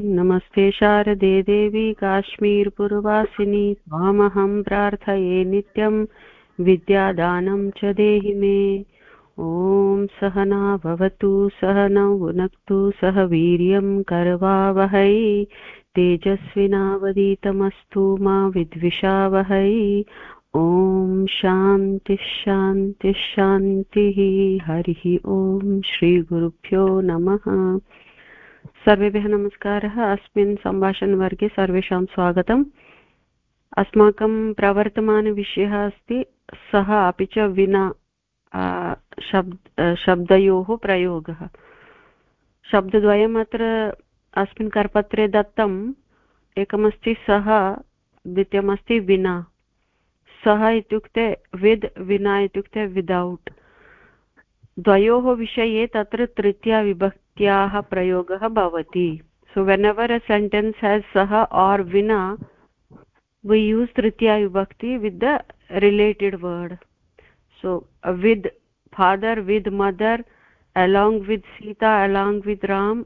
नमस्ते शारदे देवी काश्मीरपुरवासिनी, त्वामहं प्रार्थये नित्यं विद्यादानं च देहि मे। ॐ सहना भवतु, सहनौ भुनक्तु सह वीर्यं करवावहै। तेजस्विनावदीतमस्तु मा विद्विषावहै। ॐ शान्तिः शान्तिः शान्तिः। हरिः ॐ श्रीगुरुभ्यो नमः। सर्वेभ्यः नमस्कारः। अस्मिन् सम्भाषणवर्गे सर्वेषां स्वागतम्। अस्माकं प्रवर्तमानविषयः अस्ति, सः अपि च विना शब्द, शब्दयोः प्रयोगः। शब्दद्वयम् अत्र अस्मिन् करपत्रे दत्तम्, एकमस्ति सः, द्वितीयमस्ति विना। सः इत्युक्ते विद्, विना इत्युक्ते विदौट्। द्वयोः विषये तत्र इत्याह प्रयोगः भवति। So whenever a sentence has सः आर् विना वि यूस् तृतीया विभक्ति with the related word so with father with mother along with Sita along with Ram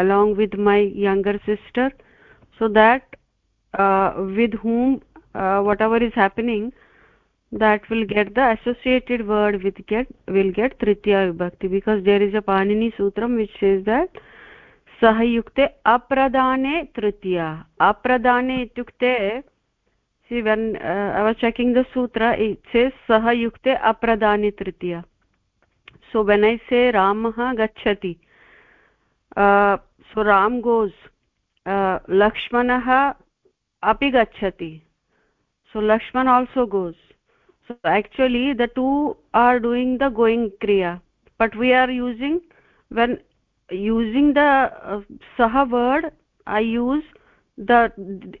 along with my younger sister so that with whom whatever is happening that will get the associated word with get will get tritiya vibhakti because there is a panini sutram which says that सहयुक्ते अप्रदाने तृतीया अप्रदाने इत्युक्ते see when uh, i was checking the sutra it says sahayukte apradani tritiya so when i say ramah gachati uh, so ram goes uh, lakshmanah api gachati so lakshman also goes so actually the two are doing the going kriya but we are using when using the uh, saha word i use the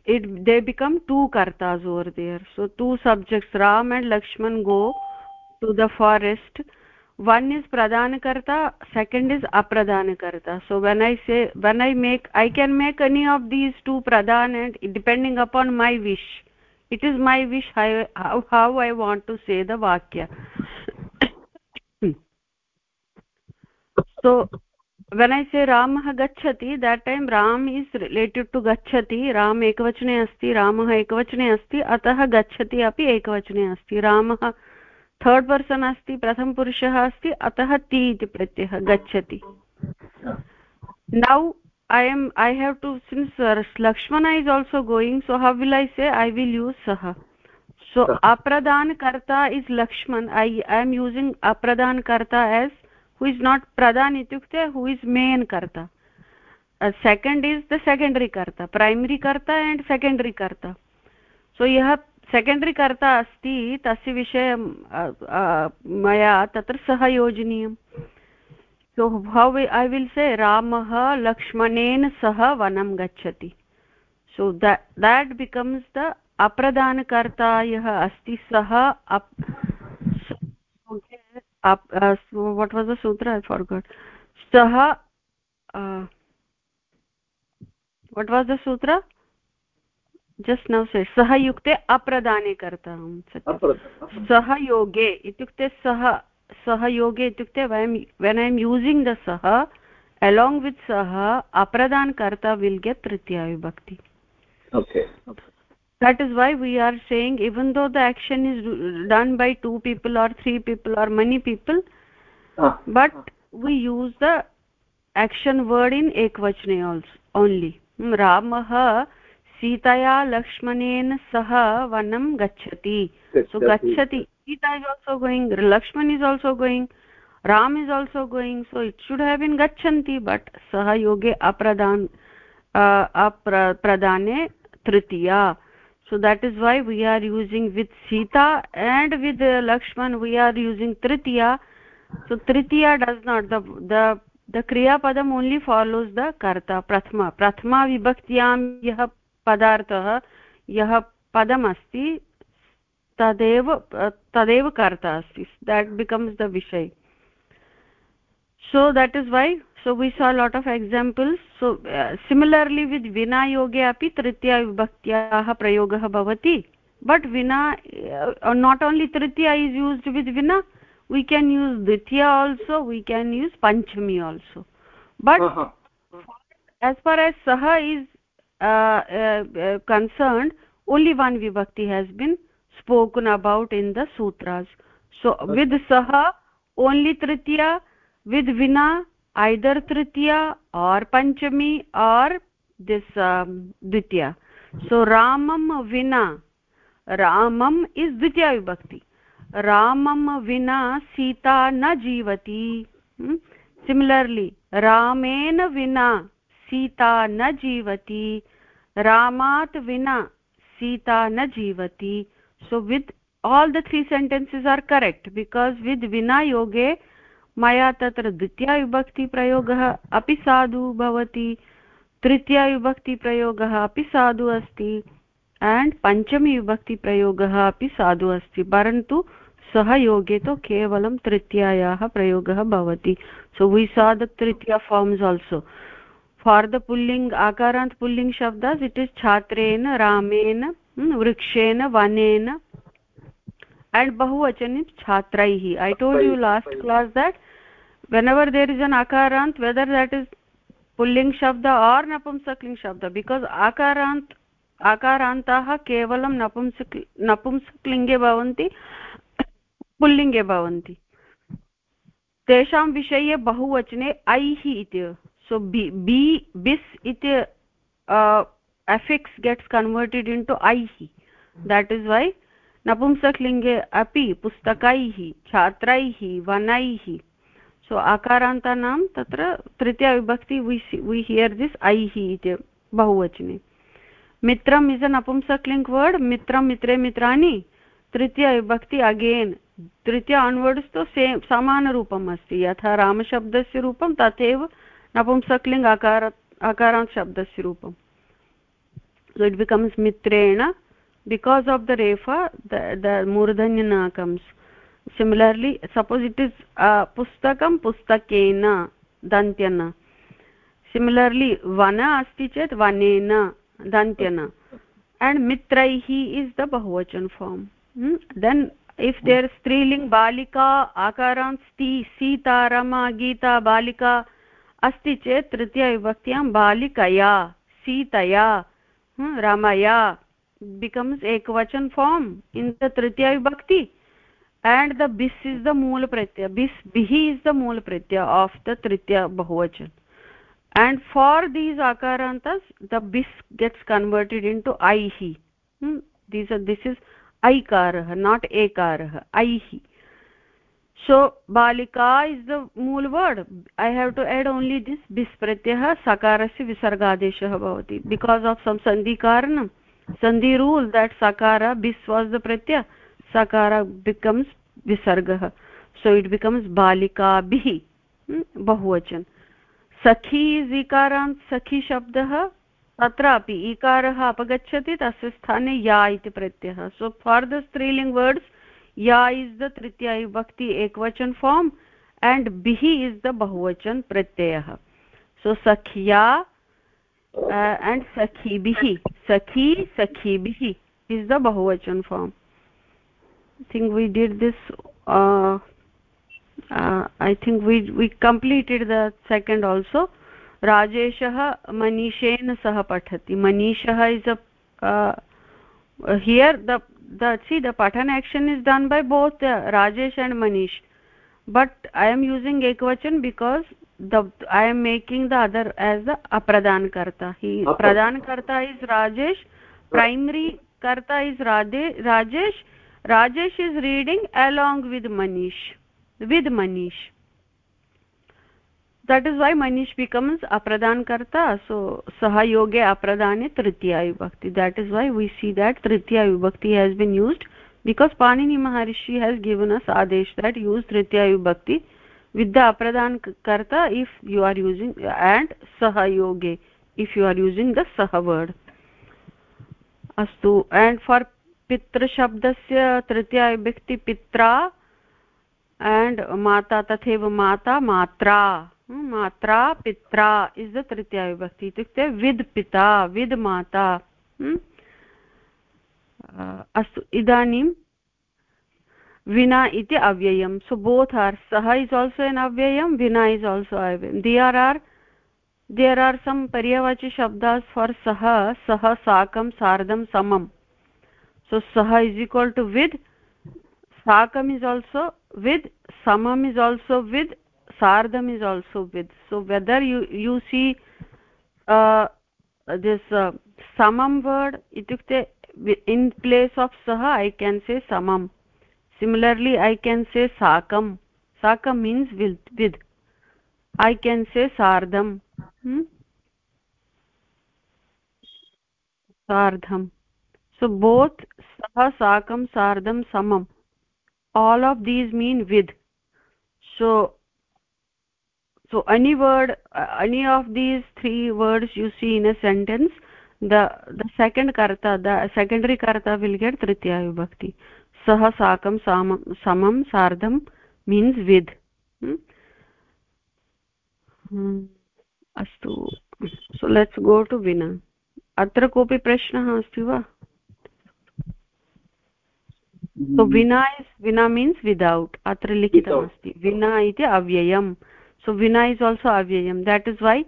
it they become two kartas over there. So two subjects ram and lakshman go to the forest. One is pradhan karta second is apradhan karta. So when i say when i make i can make any of these two pradhan and depending upon my wish it is my wish how, how, how i want to say the vakya so when i say ramah gachati that time ram is related to gachati ram ekvachane asti ramah ekvachane asti atah gachati api ekvachane asti ramah third person अस्ति प्रथमपुरुषः अस्ति अतः ति इति प्रत्ययः गच्छति now I am I have to since Lakshman is also going so how will I say I will use सः so apradan karta is lakshman i i am using apradan karta as who is not pradhan ityukte who is main karta uh, second is the secondary karta primary karta and secondary karta so यः secondary कर्ता अस्ति तस्य विषये मया तत्र सह योजनीयम् सो हौ I will say रामः लक्ष्मणेन सह वनं गच्छति सो देट् बिकम्स् द अप्रधानकर्ता यः अस्ति सः सूत्र ऐ फार् गड् सः what was the sutra just now say सः अप्रदाने कर्ता सहयोगे इत्युक्ते सः सहयोगे इत्युक्ते वयं when I am using the सः अलोङ्ग् वित् सः अप्रदानकर्ता विल् गेट् तृतीया विभक्ति that is why we are saying even though the action is done by two people or three people or many people but we use the action word in एकवचने also only रामः सीतया लक्ष्मणेन सह वनं गच्छति so gachati sita is also going lakshman is also going ram is also going so it should have been gachanti but sah yoge apradan uh, apradane tritiya so that is why we are using with sita and with uh, lakshman we are using tritiya so tritiya does not the the the kriya padam only follows the karta prathama prathama vibhaktyam yah padartah yah padam तदेव तदेव कर्ता अस्ति। That becomes the विषय। सो that is why so we saw lot of examples so similarly with विना योगे अपि तृतीयविभक्त्याः प्रयोगः भवति बट् विना not only Tritiya is used with विना we can use Dwitiya also we can use Panchami also but as far as सः is concerned only one विभक्ति has been spoken about in the sutras so okay. with saha only tritiya with vina either tritiya or panchami or this um, ditya so ramam vina ramam is ditya vibhakti ramam vina sita na jivati hmm? similarly ramen vina Sita न जीवति रामात् विना सीता न जीवति so with all the three sentences are correct because with vina yoge maya tatra dvitiya vibhakti prayogah api sadhu bhavati तृतीया विभक्ति प्रयोगः अपि साधु अस्ति and पञ्चमी विभक्ति प्रयोगः अपि साधु अस्ति परन्तु सः योगे तु केवलं तृतीयायाः प्रयोगः भवति so we saw the Tritiya forms also for the pulling akarant pulling shabdas it is chhatren ramen वृक्षेन वनेन एण्ड् बहुवचने छात्रैः। I told you last class that whenever there is an अकारान्त् whether that is पुल्लिङ्ग् शब्द or नपुंसक्लिङ्ग् शब्द because आकारान्त् आकारान्ताः केवलं नपुंसक् नपुंसक्लिङ्गे भवन्ति पुल्लिङ्गे भवन्ति तेषां विषये बहुवचने ऐः इति सो बि बि बिस् इति affix gets converted into aihi that is why napumsaklinge api pustakaihi chhatraihi vanaihi so akarantanam tatra tritiya vibhakti we see, we hear this aihi iti bahuvachane mitram is a napumsakling word mitram mitre mitrani तृतीय विभक्ति again तृतीय onwards तु same समानरूपम् अस्ति यथा रामशब्दस्य रूपं तथैव नपुंसकलिङ्ग् अकार अकारान्त् शब्दस्य रूपं so it becomes mitrena because of the refa the, the murdhanya comes similarly suppose it is uh, pustakam pustakena dantyana similarly vana asti chet vanena dantyana and mitraihi is the bahuvachan form hmm? then if there is striling balika akarant sti sita rama gita balika अस्ति चेत् तृतीयविभक्त्यां बालिकया सीतया ramaya becomes ekvachan form in the tritiya vibhakti and the bis is the mool pratyaya bis bihi is the mool pratyaya of the tritiya bahuvachan and for these akarantas the bis gets converted into aihi hmm? these are this is aikarah not ekarah aihi so balika is the mool word i have to add only this bis pratyah sakarasya visargadeshah bhavati because of some sandhi karanam sandhi rule that sakara bis was the pratyah sakara becomes visargah so it becomes balika bih bahuvachan सखी is इकारान्त् सखी शब्दः तत्रापि इकारः अपगच्छति तस्य स्थाने या इति प्रत्ययः सो फार् द स्त्रीलिङ्ग् वर्ड्स् या इस् द तृतीया विभक्ति एकवचन फार्म् एण्ड् बिः इस् द बहुवचन प्रत्ययः। सो सख्या एण्ड् सखीभिः सखी सखीभिः इस् द बहुवचन form think we did this I think we we completed the second also राजेशः, मनीषेन सह पठति। मनीषः is a here the the see the patan action is done by both uh, rajesh and manish but i am using ekvachan because the i am making the other as the apradan karta he okay. pradan karta is rajesh primary karta is radhe rajesh rajesh is reading along with manish with manish that is why Manish becomes अप्रदानकर्ता so सहयोगे अप्रदाने तृतीया विभक्ति that is why we see that तृतीया विभक्ति has been use because Panini Maharshi has given us आदेश that use तृतीया विभक्ति with the अप्रदानकर्ता if you are using and सहयोगे if you are using the सह अस्त एंड एण्ड् फार् पितृशब्दस्य तृतीया विभक्ति पिता एंड माता तथैव माता मात्रा मात्रा पित्रा इस् तृतीया विभक्ति इत्युक्ते विद् पिता, विद् माता हम्म? अस्तु, इदानीं विना इति अव्ययं सो बोथ आर् सः इस् आल्सो एन् अव्ययं विना is also अव्ययं there are there are some पर्यवाचि शब्दास् for सः सः साकं, सार्धं, समम्। सो सः इस् इक्वल् टु विद्, साकम् इस् आल्सो विद्, समम् is also with sardam is also with so whether you you see uh, this uh, samam word itukte in place of sah i can say samam similarly i can say sakam sakam means with with i can say sardam hmm? sardham so both sah sakam sardam samam all of these mean with so so any word uh, any of these three words you see in a sentence the the second karta the secondary karta will get tritiya vibhakti samam sardam means with hmm? hmm. अस्तु सो let's go to विना अत्र कोऽपि प्रश्नः अस्ति वा सो विना is विना means without अत्र लिखितमस्ति विना इति अव्ययम् so vina is also avyayam that is why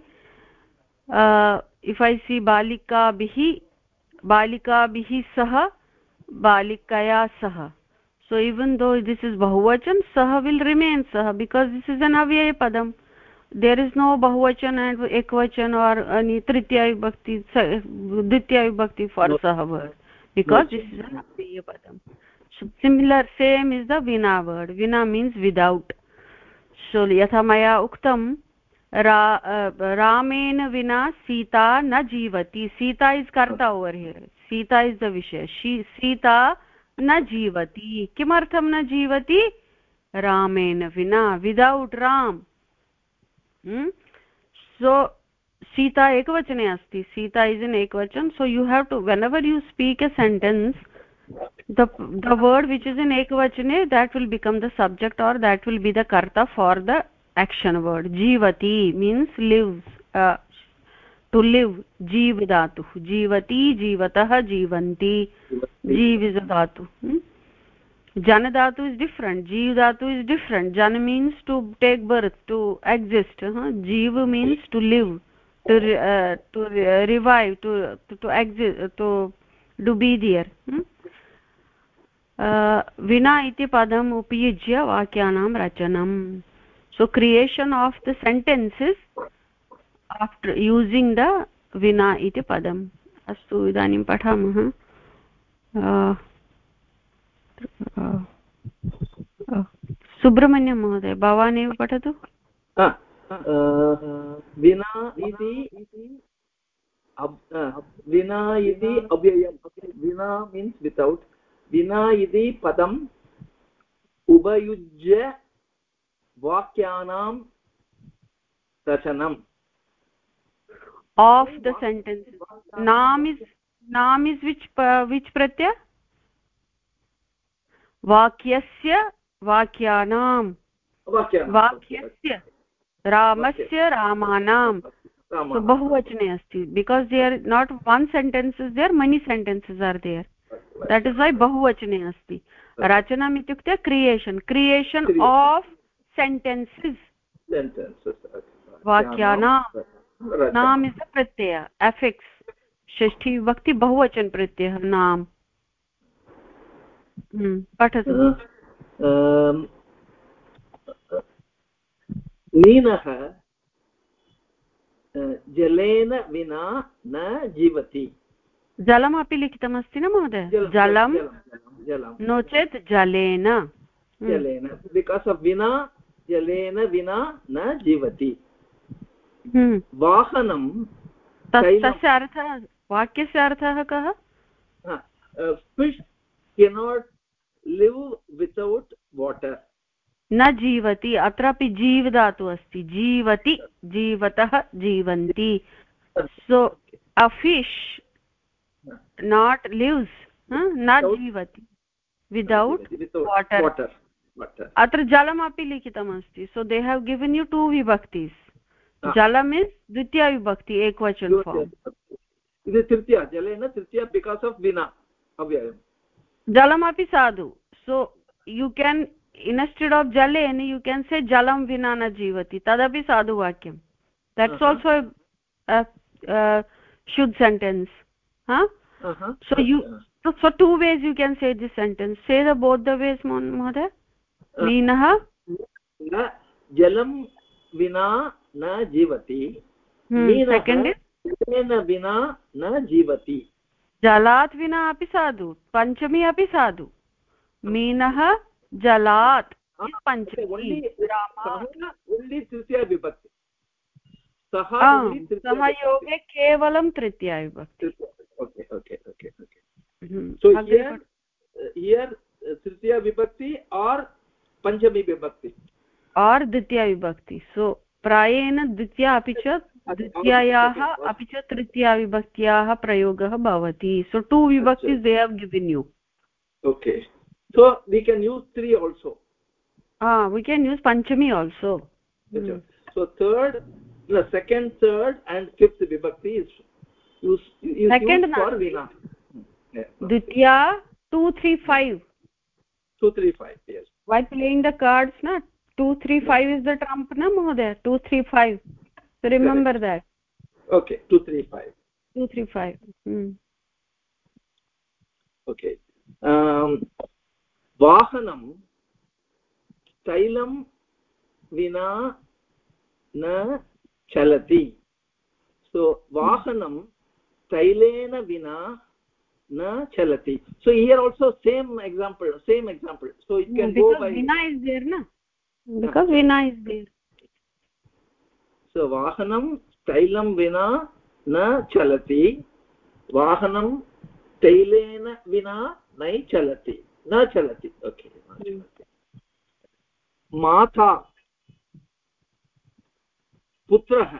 uh, if i see balika bihi balika bihi sah balikaya sah so even though this is bahuvachan sah will remain sah because this is an avyaya padam there is no bahuvachan and ekvachan or any tritiya vibhakti dvitiya vibhakti for no. sah word because no. this is an avyaya padam so similar same is the vina word vina means without सो यथा मया उक्तं, रा रामेण विना सीता न जीवति। Sita is कर्ता over here Sita is the विषय। सीता न जीवति। किमर्थं न जीवति? रामेण विना विदौट् राम्। सो सीता एकवचने अस्ति। सीता इस् इन् एकवचन। So you have to whenever you speak a sentence the the word which is in ekvachane that will become the subject or that will be the karta for the action word jivati means lives uh, to live jeev dhatu jivati jivatah jivanti jeev is a dhatu hmm? jana dhatu is different jeev dhatu is different jana means to take birth to exist huh? jeev means to live to uh, to revive to to, to exist to to be there hmm? विना इति पदम् उपयुज्य वाक्यानां रचनम् so creation of the sentences after using the vina iti padam astu idanim pathamah Subrahmanyam महोदय भवान् एव पठतु विना इति विना इति अव्ययं विना मीन्स् वितौट् विना इति पदम् उपयुज्य वाक्यानां रचनम्। आफ् द सेण्टेन्स् नाम् इस् नाम् इस् विच् विच् प्रत्यय वाक्यस्य वाक्यानां वाक्यस्य रामस्य रामाणां बहुवचने अस्ति because they are not one sentence there many sentences are there that is why बहुवचने अस्ति रचनम् इत्युक्ते क्रियेशन् क्रियेशन् आफ् सेण्टेन्सेस् वाक्यानां नाम् इस् द प्रत्यय एफिक्स् षष्ठी विभक्ति बहुवचन प्रत्ययः नाम् पठतु मीनः जलेन विना न जीवति जलमपि लिखितमस्ति न महोदय? जलं नो चेत् जलेन। जलेन बिकास् आफ् विना जलेन विना न जीवति। हम्म। वाहनं तस्य अर्थः वाक्यस्य अर्थः कः? Fish cannot live without water न जीवति अत्रापि जीव धातु अस्ति। जीवति जीवतः जीवन्ति। So a fish not lives न जीवति विदौट् वाटर् अत्र जलमपि लिखितमस्ति. So they have given you two विभक्तिस् जलम् इस् द्वितीया विभक्ति एकवचन तृतीया जलेन तृतीया बिकास् आफ् विना अव्ययम्. जलमपि साधु. सो यु केन् इन्स्टेड् आफ् जलेन यु केन् से जलं विना न जीवति. तदपि साधुवाक्यं that's also should sentence. huh uh -huh. so you so for two ways you can say this sentence say the both the ways mohoday मीनः न जलं विना न जीवति मीनः विना न जीवति जलात् विना अपि साधु पञ्चमी अपि साधु मीनः जलात् पञ्चमी तृतीया विभक्ति सः योगे केवलं तृतीया विभक्ति okay okay okay okay so here here तृतीया विभक्ति और पञ्चमी विभक्ति और द्वितीया विभक्ति सो प्रायेण द्वितीया अपि च द्वितीयायाः अपि च तृतीया विभक्त्याः प्रयोगः भवति सो टु विभक्ति they have given you okay so we can use three also ah we can use panchami also. Hmm. so third the second third and fifth vibhakti is second Dwitiya two three five two three five by playing the cards न two three five is the trump न महोदय two three five remember that okay two three five two three five okay वाहनं तैलं विना न चलति सो वाहनं तैलेन विना न चलति। So here also same example same example so it can go by so वाहनं तैलं विना न चलति वाहनं तैलेन विना नै चलति न चलति ओके माता पुत्रः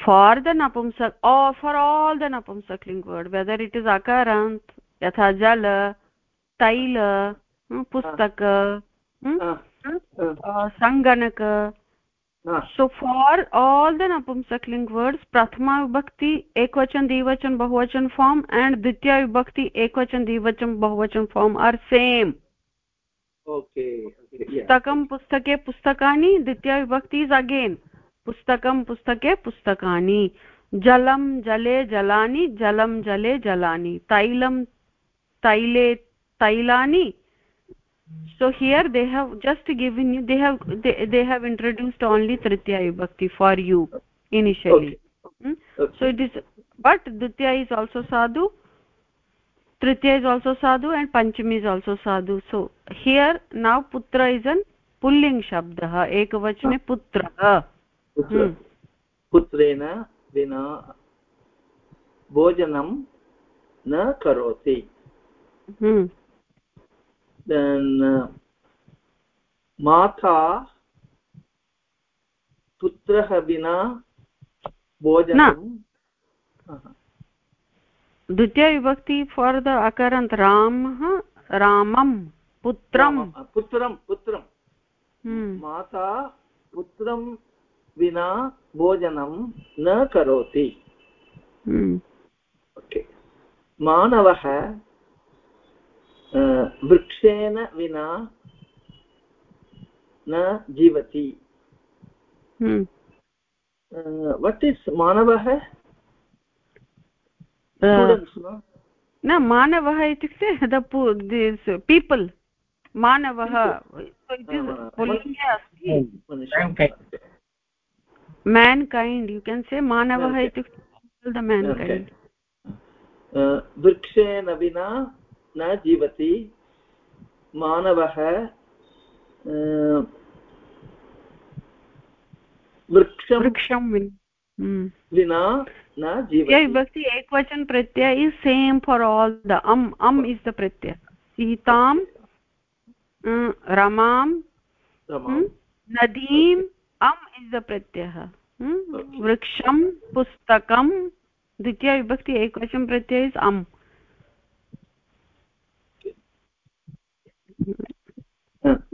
न फार् द नपुंसक फार् आल् द नपुंसक्लिङ्ग् वर्ड् वेदर् इट् इस् अकारान्त् यथा जल तैल पुस्तक सङ्गणक so for all the napumsakling words prathama vibhakti ekvachan dvivachan bahuvachan form and ditya vibhakti ekvachan dvivachan bahuvachan form are same okay pustakam pustake pustakani ditya vibhakti is again पुस्तकं पुस्तके पुस्तकानि। जलं जले जलानि जलं जले जलानि। तैलं तैले तैलानि। So here they have just given you they have they have introduced only तृतीया विभक्ति for you initially so it is but Dwitiya is also साधु तृतीया इस् आल्सो साधु एण्ड् पञ्चम इस् आल्सो साधु सो हियर् नाव् पुत्र is in pulling शब्दः एकवचने पुत्रः पुत्रेण विना भोजनं न करोति। uh, माता पुत्रः विना भोजनं द्वितीय विभक्ति फार् द अकरन्त् रामः रामं पुत्रं पुत्रं। पुत्रं माता पुत्रं विना भोजनं न करोति। मानवः वृक्षेण विना न जीवति। वट् इस् मानवः? न? मानवः इत्युक्ते द पीपल् मानवः mankind you can say मानवः इत्युक्ते द मेन् कैण्ड् वृक्षेण विना न जीवति मानवः वृक्षं वृक्षं विना न जीवति विभक्ति एकवचन प्रत्यय is same for all the अम् अम् इस् द प्रत्यय सीतां रमां नदीम् अम् इस् द प्रत्ययः। वृक्षं पुस्तकं द्वितीया विभक्ति एकवचन प्रत्यय इस् अम्।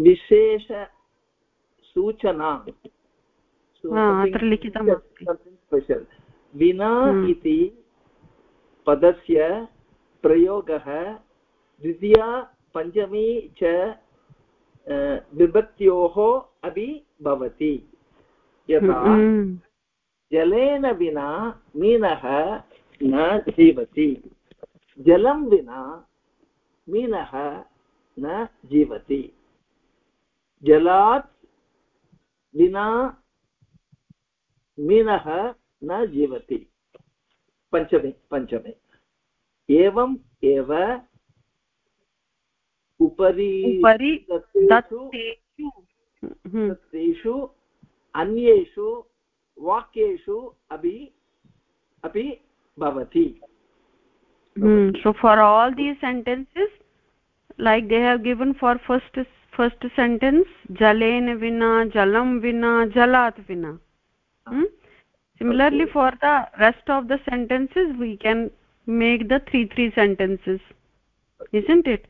विशेषसूचना अत्र लिखितम् स्पेशल् विना इति पदस्य प्रयोगः द्वितीया पञ्चमी च विभक्त्योः अपि भवति यथा जलेन विना मीनः न जीवति। जलं विना मीनः न जीवति। जलात् विना मीनः न जीवति। पञ्चमे पञ्चमे। एवम् एव उपरि दत्तेषु अन्येषु वाक्येषु अपि अपि भवति so for all these sentences like they have given for first first sentence jalen vina jalam vina jalat vina hmm? similarly okay. for the rest of the sentences we can make the three three sentences isn't it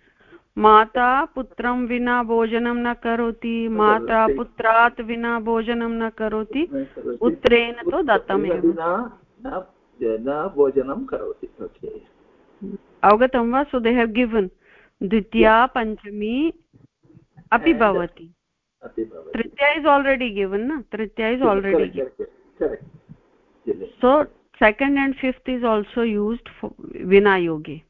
माता पुत्रं विना भोजनं न करोति माता पुत्रात् विना भोजनं न करोति पुत्रेण तु दत्तमेव। भोजनं करोति अवगतं वा? सो दे हेव् गिवन् द्वितीया पञ्चमी अपि भवति। तृतीया इस् आल्रेडि गिवन् न? तृतीया is already so second and fifth is also used विना योगे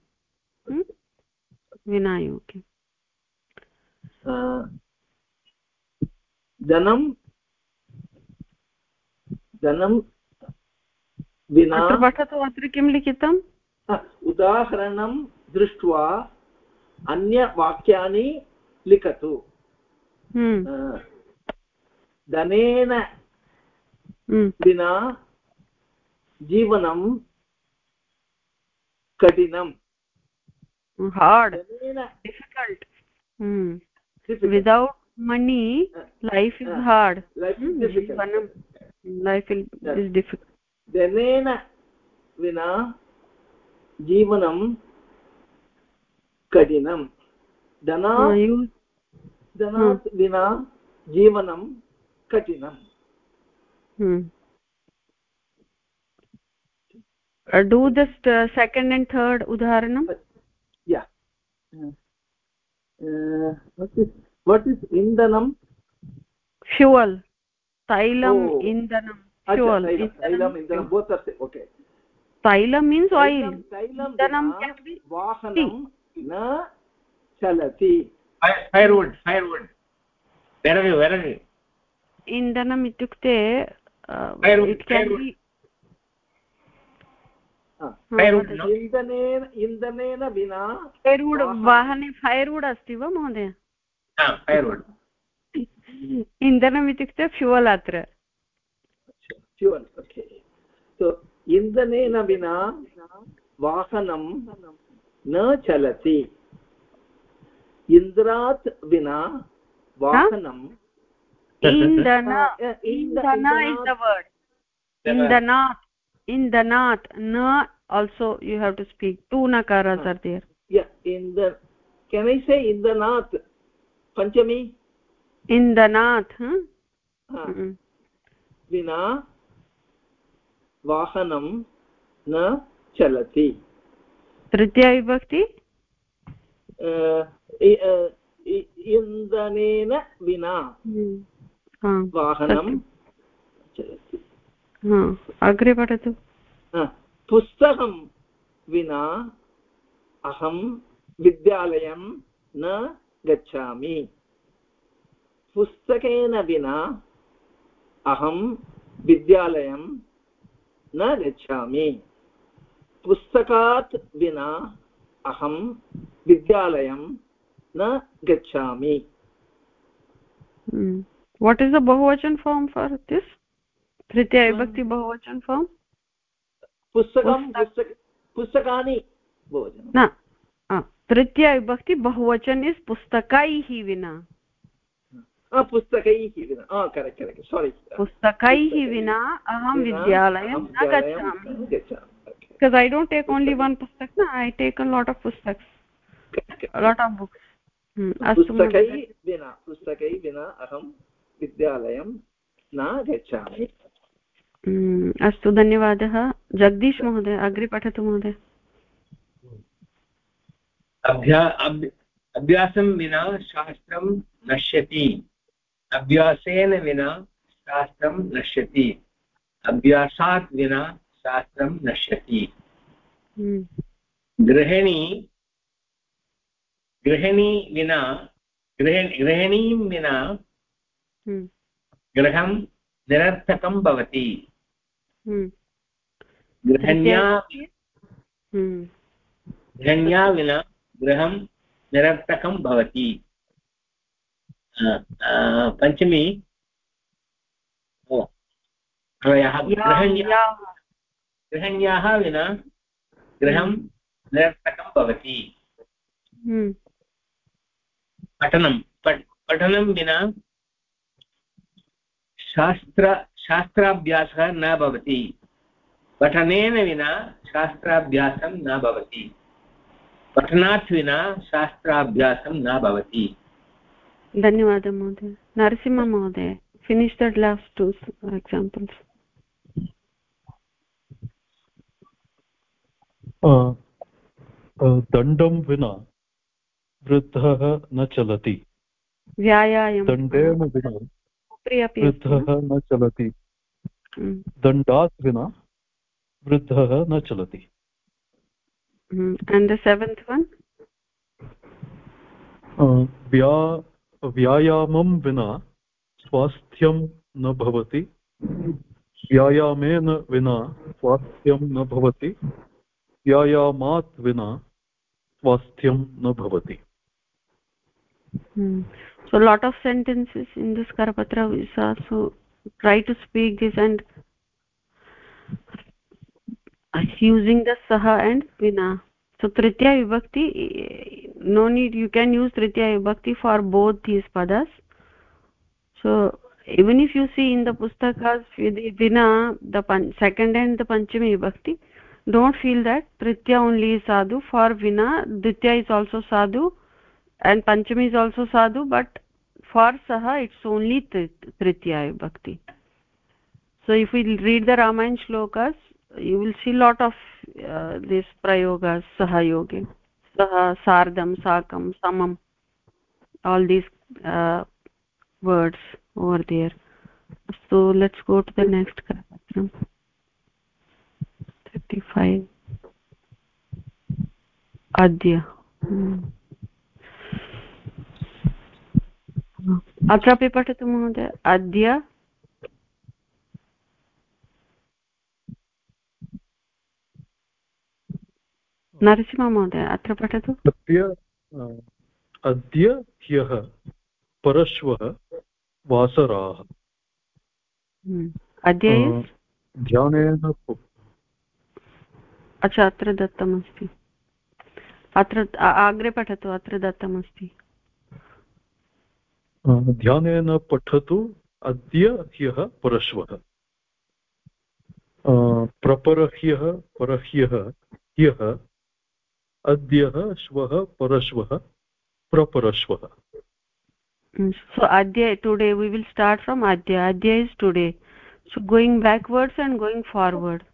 विना योगे धनं धनं विना पठतु अत्र किं लिखितम् उदाहरणं दृष्ट्वा अन्यवाक्यानि लिखतु हम्म। धनेन हम्म। विना जीवनं कठिनं hard difficult hmm. without money life is uh, hard life is hmm. difficult life is, yes. is difficult धनेन विना जीवनं कठिनं धनात् धनात् विना जीवनं कठिनम् uh, second and third udaharanam yeah uh, what is what is indanam? Fuel. Tailam oh. indanam. Fuel. tailam indanam both are okay. Tailam means oil. Indanam vahanam na chalati. Firewood firewood. Where are you where are you. Indanam itukte uh, it can be इन्धनेन इन्धनेन विना firewood वाहने फैर्वुड् अस्ति वा महोदय? इन्धनम् इत्युक्ते फ्यूवल् अत्र। फ्यूवल् okay इन्धनेन विना वाहनं न चलति। इन्द्रात् विना वाहनं इन्धन इन्धन इस् द वर्ड् इन्धनात्। इन्धनात् न also you have to speak to नकार sir there can I say इन्धनात् पञ्चमी इन्धनात् विना वाहनं न चलति तृतीया विभक्ति इन्धनेन विना वाहनं अग्रे पठतु। पुस्तकं विना अहं विद्यालयं न गच्छामि। पुस्तकेन विना अहं विद्यालयं न गच्छामि। पुस्तकात् विना अहं विद्यालयं न गच्छामि। वाट् इस् द बहुवचन फार्म् फार् दिस् तृतीया विभक्ति बहुवचन फार्म् पुस्तकं पुस्तकानि न तृतीया विभक्ति बहुवचन इस् पुस्तकैः विना। पुस्तकैः विना। करेक्ट् करेक्ट् पुस्तकैः विना अहं विद्यालयं न गच्छामि। because i don't take only one pustak na i take a lot of pustaks a lot of books पुस्तकै विना पुस्तकै विना अहं विद्यालयं न गच्छामि। अस्तु धन्यवादः। जगदीश महोदय अग्रे पठतु महोदय। अभ्यासं विना शास्त्रं नश्यति। अभ्यासेन विना शास्त्रं नश्यति। अभ्यासात् विना शास्त्रं नश्यति। गृहिणी गृहिणी विना गृहिणीं विना गृहं निरर्थकं भवति। गृहण्या गृहण्या विना गृहं निरर्थकं भवति। पञ्चमी। गृहण्याः विना गृहं निरर्थकं भवति। हम्म। पठनं पठनं विना शास्त्र शास्त्राभ्यासः न भवति। पठनेन विना शास्त्राभ्यासं न भवति। पठनात् विना शास्त्राभ्यासं न भवति। धन्यवादः महोदय। नरसिंह महोदय finish that last two examples दण्डं विना वृद्धः न चलति। दण्डेन विना वृद्धः न? चलति। हम्म। दण्डात् विना वृद्धः न चलति। and the seventh one? व्यायामं विना स्वास्थ्यं न भवति। व्यायामेन विना स्वास्थ्यं न भवति। व्यायामात् विना स्वास्थ्यं न भवति। So lot of sentences in this karapatra visa. So try to speak this and using the saha and vina. So tritiya vibhakti no need. You can use tritiya vibhakti for both these padas. So even if you see in the pustakas vina the second and the panchami vibhakti don't feel that tritiya only is sadhu. For vina ditya is also sadhu and panchami is also sadhu but saha it's only tritiya vibhakti so if we read the ramayan shlokas you will see lot of uh, this prayogas sahayoge sah sardam sakam samam all these uh, words over there so let's go to the next karapatram 35 adya अत्रापि पठतु महोदय अद्य? नरसिंहमहोदय अत्र पठतु? अद्य अद्य ह्यः परश्वः वासराः। हम्म। अद्य ध्यानेन अच्छा अत्र दत्तमस्ति। अत्र अग्रे पठतु अत्र दत्तमस्ति। ध्यानेन पठतु अद्य ह्यः परश्वः प्रपरह्यः परह्यः ह्यः अद्यः श्वः परश्वः प्रपरश्वः so adya today we will start from adya adya is today so going backwards and going forward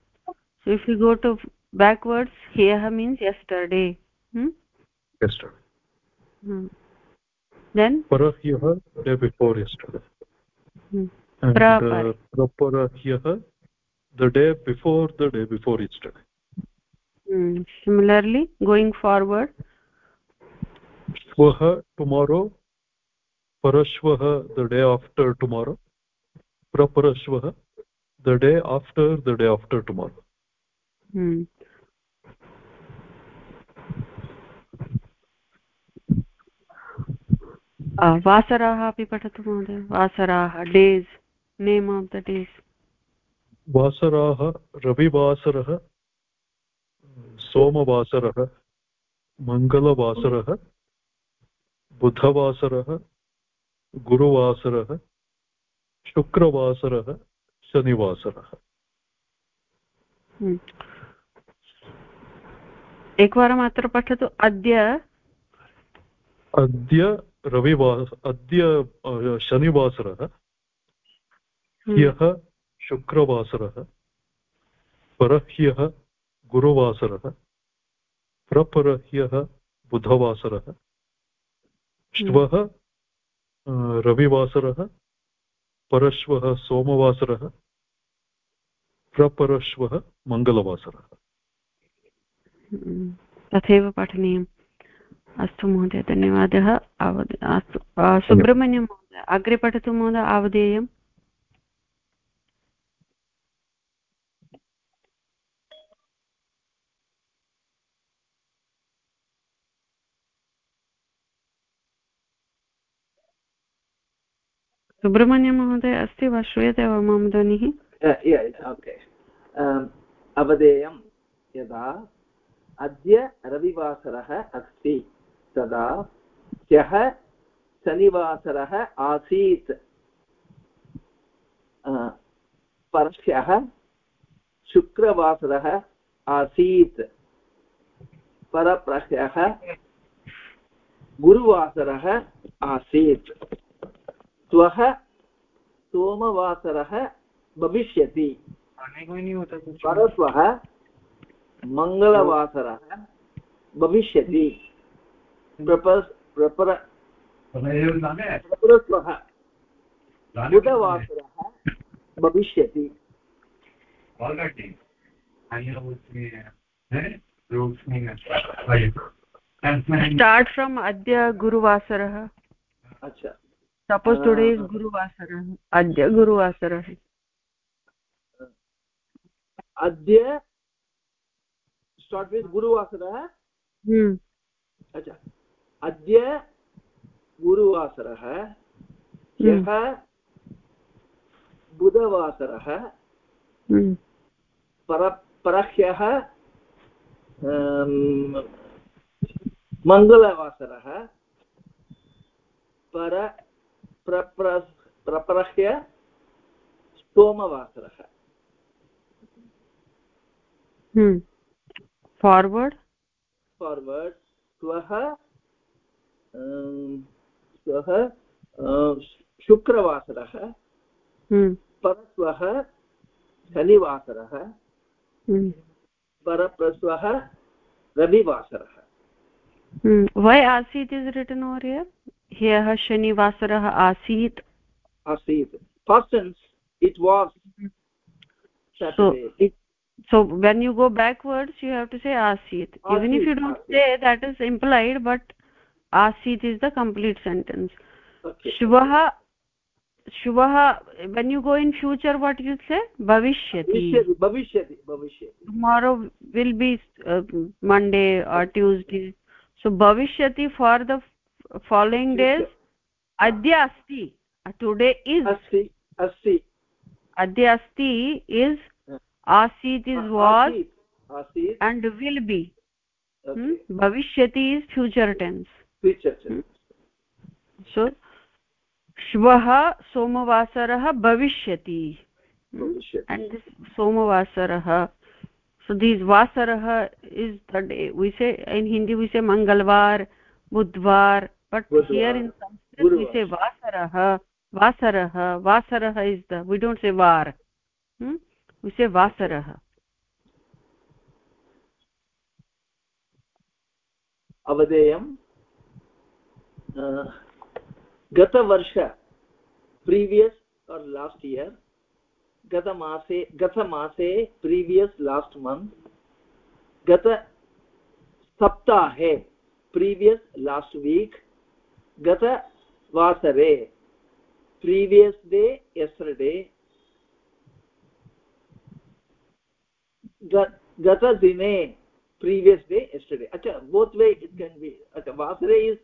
so if we go to backwards here means yesterday hmm? yesterday hmm. Then parahyah day before yesterday hmm. and uh, the day before the day before yesterday Hmm. similarly going forward shvah tomorrow parashvah the day after tomorrow praparashvah the day after the day after tomorrow hmm. वासराः अपि पठतु महोदय वासराः days name of the days वासराः रविवासरः सोमवासरः मङ्गलवासरः बुधवासरः गुरुवासरः शुक्रवासरः शनिवासरः। एकवारम् अत्र पठतु अद्य अद्य रविवास अद्य शनिवासरः हम्म। ह्यः शुक्रवासरः परह्यः गुरुवासरः प्रपरह्यः बुधवासरः श्वः अ, रविवासरः परश्वः सोमवासरः प्रपरश्वः मङ्गलवासरः हम्म। तथैव पठनीयम् अस्तु महोदय, धन्यवादः। अस्तु सुब्रह्मण्यं महोदय, अग्रे पठतु महोदय आवधेयम् सुब्रह्मण्यं महोदय, अस्ति वा? श्रूयते वा मम ध्वनिः? ओके अवधेयं यदा अद्य रविवासरः अस्ति। तदा ह्यः शनिवासरः आसीत्। परह्यः शुक्रवासरः आसीत्। परप्रह्यः गुरुवासरः आसीत्। श्वः सोमवासरः भविष्यति। परश्वः मङ्गलवासरः भविष्यति। प्रपर प्रपर बुधवासरः भविष्यति। स्टार्ट् फ्रम् अद्य गुरुवासरः। अच्छा। सपोज् टुडे इस् गुरुवासरः। अद्य गुरुवासरः। अद्य स्टार्ट् वित् गुरुवासरः। हम्म, अच्छा। अद्य गुरुवासरः ह्यः बुधवासरः हम्म, पर परह्यः मङ्गलवासरः पर प्रपर प्रपरह्य सोमवासरः। हम्म। फार्वर्ड् फार्वर्ड् श्वः श्वः शुक्रवासरः हम्म, परश्वः शनिवासरः हम्म, परप्रश्वः रविवासरः हम्म। वै आसीत् इस् रिटन् ओवर् हियर् ह्यः शनिवासरः आसीत् आसीत् persons it was so when you go backwards you have to say asit even if you don't say that is implied but asit is the complete sentence. Shubha, shubha. when you go in future what you say? Bhavishyati. Bhavishyati bhavishyati tomorrow will be uh, monday or tuesday. So bhavishyati for the following days adya asti. Uh, today is asti asti. Adya asti is asit is was and will be. Hmm? Okay. is future tense. So श्वः सोमवासरः भविष्यति। सोमवासरः so these वासरः is the day we say in Hindi we मङ्गलवार बुधवार but here in Sanskrit वासरः वासरः वासरः is the we don't say war we वासरः अवधेयम् गतवर्ष प्रीवियस् और् लास्ट् इयर् गतमासे गतमासे प्रीवियस् लास्ट् मन्त् गतसप्ताहे प्रीवियस् लास्ट् वीक् गतवासरे प्रीवियस् डे यस्टर्डे गतदिने previous day, yesterday acha both way it can be. acha vasare is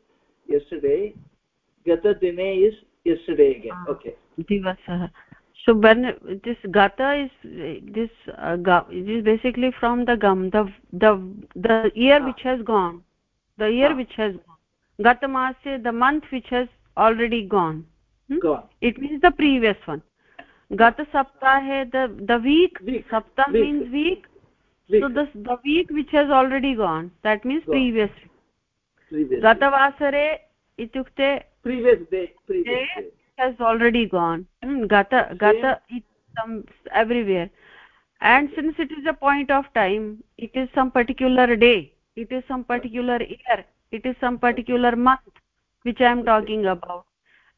yesterday. Gata dine is yesterday again. Ah. okay. Divasah so when this gata is this uh, ga, it is basically from the gum the the the year Ah. which has gone. The year Ah. which has gone. Gata gatamase the month which has already gone. Hmm? go it means the previous one. Gata saptahe the the week, week. Saptah means week. week. so the the week which has already gone. That means Gone. previous previous गतवासरे इत्युक्ते already gone गत गत everywhere and since it is a point of time it is some particular day it is some particular year it is some particular month which I am talking about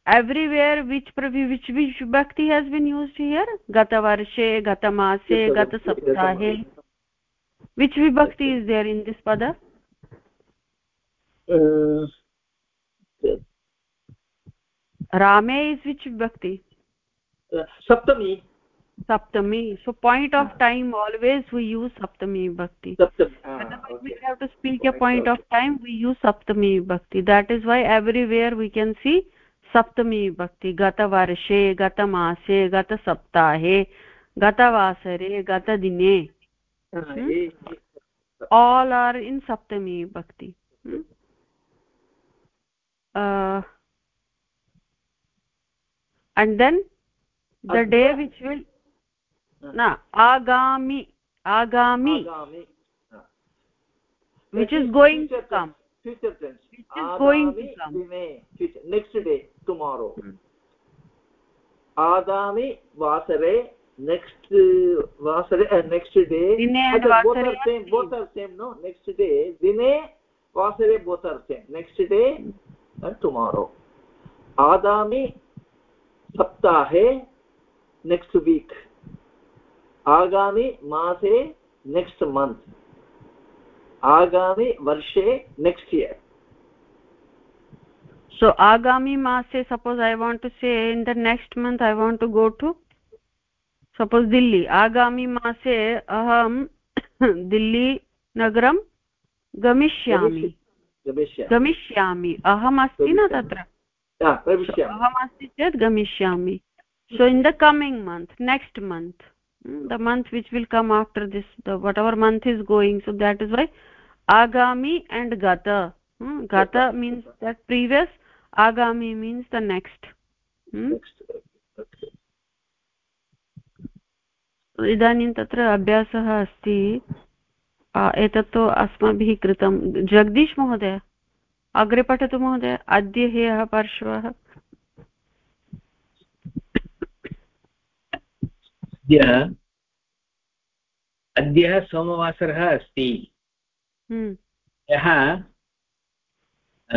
everywhere which which which भक्ति has been used here गतवर्षे गतमासे गतसप्ताहे which विभक्ति is there in this पद rame is which vibhakti uh, saptami saptami so point of time always we use saptami vibhakti saptami ah, whenever we okay. have to speak a point of time we use saptami vibhakti that is why everywhere we can see saptami vibhakti gata varshe gata mase gata saptahe gata vasare gata dine Ah, Hmm? ye- ye- all are in saptami vibhakti hmm? Uh, and then the Adya- day which will na agami agami. Agami. Which is going to come. tense, future tense. Which is going to Agami come. dine, future next day tomorrow. Hmm. agami vasare next vasare uh, next day. Dine and Achha, both are same both are same no? Next day dine vasare both are same. Next day and tomorrow agami saptahe next week agami mase next month agami varshe next year so agami mase suppose i want to say in the next month i want to go to suppose delhi agami mase aham delhi nagaram गमिष्यामि गमिष्यामि। अहमस्ति न तत्र। अहमस्ति चेत् गमिष्यामि। So in the coming month next month the month which will come after this what our month is going so that is why आगामि and गत गत मीन्स् देट् प्रीवियस् आगामि मीन्स् द नेक्स्ट् इदानीं तत्र अभ्यासः अस्ति। एतत्तु अस्माभिः कृतं। जगदीश महोदय अग्रे पठतु महोदय अद्य ह्यः पार्श्वः। अद्य अद्य सोमवासरः अस्ति। हम्म, ह्यः अ,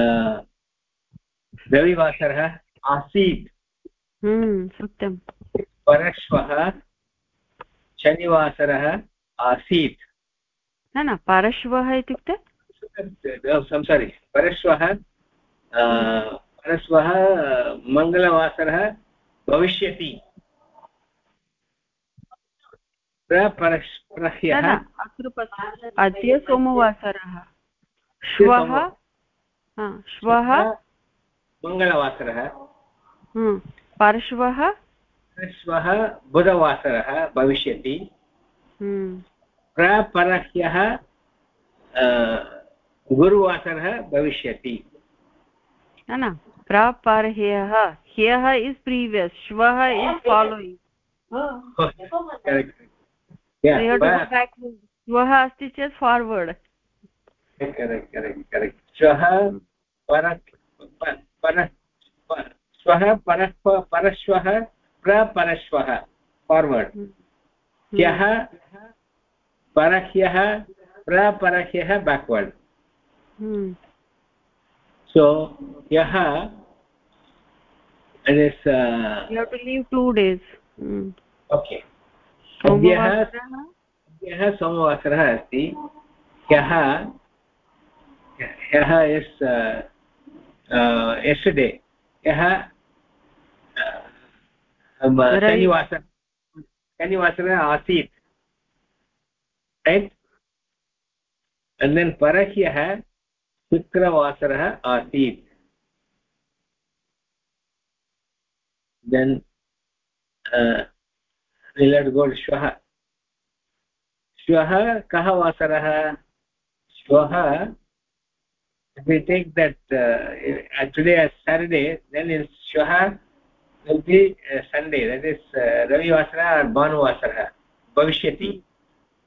रविवासरः आसीत्। हम्म, सत्यं परश्वः शनिवासरः आसीत्। न न पार्श्वः इत्युक्ते? संसारि परश्वः परश्वः मङ्गलवासरः भविष्यति। अद्य सोमवासरः। श्वः श्वः। मङ्गलवासरः पार्श्वः। परश्वः बुधवासरः भविष्यति। प्रपरह्यः गुरुवासरः भविष्यति। न न प्रापर्ह्यः ह्यः इस् प्रीवियस् श्वः इस् फालोयिङ्ग् but- backwards. श्वः अस्ति चेत् फार्वर्ड् करेक्ट् करेक्ट् करेक्ट् श्वः पर प- पर श्वः परः परश्वः प्रपरश्वः फार्वर्ड् ह्यः परह्यः प्रपरह्यः बेक्वर्ड् सो ह्यः it is you have to leave two days. Hmm. Okay अद्यः ह्यः सोमवासरः अस्ति ह्यः ह्यः इस् यस्टर्डे ह्यः शनिवासर शनिवासरः आसीत् रैट् and then परह्यः शुक्रवासरः आसीत् then uh, we'll go to श्वः श्वः कः वासरः if we take that uh, uh, today as saturday then is shvah will be uh, sunday that is uh, ravivasara or bhanuvasara bhavishyati bhavishyati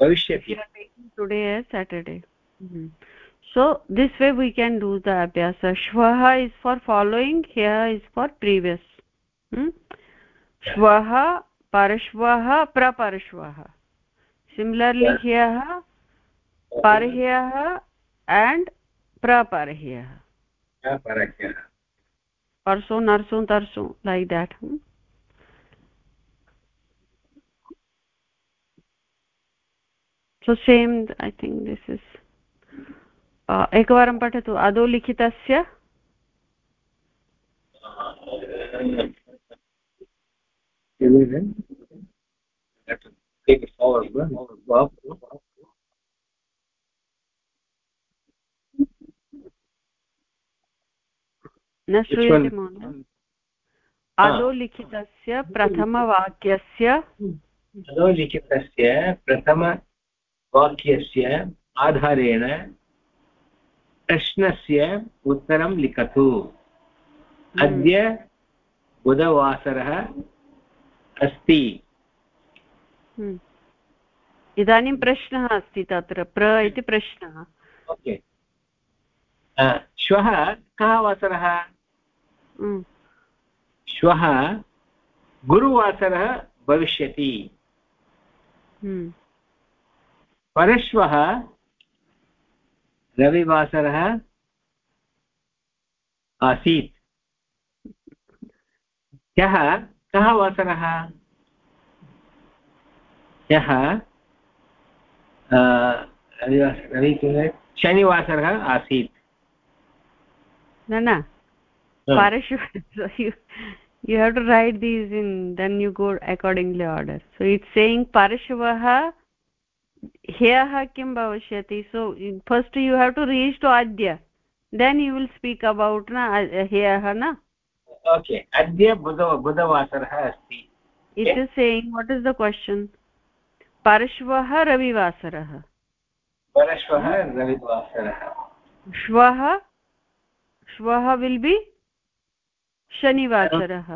भविष्यति today Saturday so this way we can do the अभ्यास श्वः is for following ह्यः is for previous श्वः परश्वः प्रपरश्वः similarly ह्यः परह्यः and प्रपरह्यः परसो नर्सो तर्सो like that so same i think this is एकवारं पठतु अधो लिखितस्य न श्रूयते महोदय अधोलिखितस्य प्रथमवाक्यस्य अधोलिखितस्य प्रथमवाक्यस्य आधारेण प्रश्नस्य उत्तरं लिखतु. हम्म। अद्य बुधवासरः अस्ति. हम्म। इदानीं प्रश्नः अस्ति तत्र प्र इति प्रश्नः. ओके. श्वः कः वासरः? हम्म। श्वः गुरुवासरः भविष्यति. परश्वः रविवासरः आसीत् ह्यः कः वासरः ह्यः रवि शनिवासरः आसीत् न न parashva you you have to write these in then you go accordingly order so it's saying parashvah ह्यः किं भविष्यति so first you have to reach to अद्य then you will speak about न ह्यः न ओके अद्य बुधवासरः अस्ति it is saying what is the question परश्वः रविवासरः परश्वः रविवासरः श्वः श्वः विल् बि शनिवासरः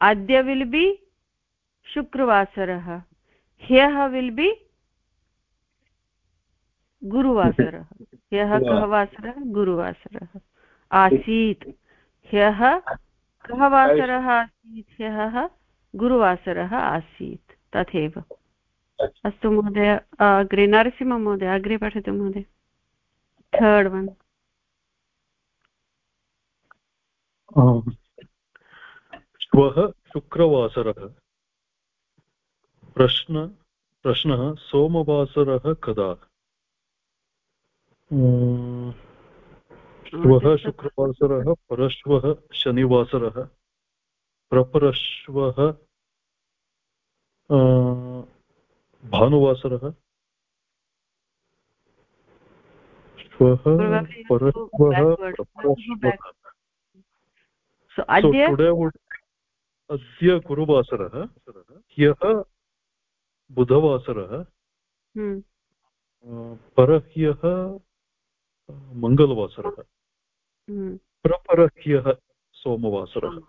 अद्य विल् बि शुक्रवासरः ह्यः विल् बि गुरुवासरः ह्यः कः वासरः गुरुवासरः। आसीत् ह्यः कः वासरः आसीत् ह्यः गुरुवासरः आसीत् तथैव। अस्तु। महोदय अग्रे नरसिंहमहोदय अग्रे पठतु महोदय। थर्ड् वन् श्वः शुक्रवासरः। प्रश्न प्रश्नः सोमवासरः कदा? श्वः शुक्रवासरः परश्वः शनिवासरः। प्रपरश्वः भानुवासरः। श्वः परश्वः अद्य गुरुवासरः ह्यः बुधवासरः। हम्म। परह्यः मङ्गलवासरः। प्रपरह्यः सोमवासरः।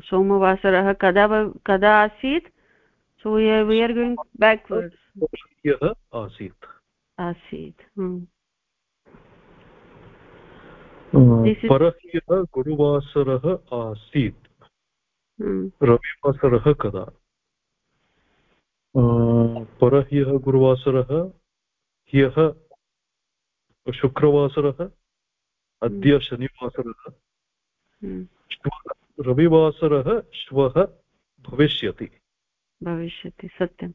सोमवासरः कदा कदा आसीत्? सो वि आर् गोयिङ्ग् बेक्वर्ड्स् ह्यः आसीत्। आसीत्। परह्यः गुरुवासरः आसीत्। रविवासरः कदा? परह्यः गुरुवासरः ह्यः शुक्रवासरः अद्य हम्म। शनिवासरः हम्म। रविवासरः श्वः भविष्यति भविष्यति सत्यं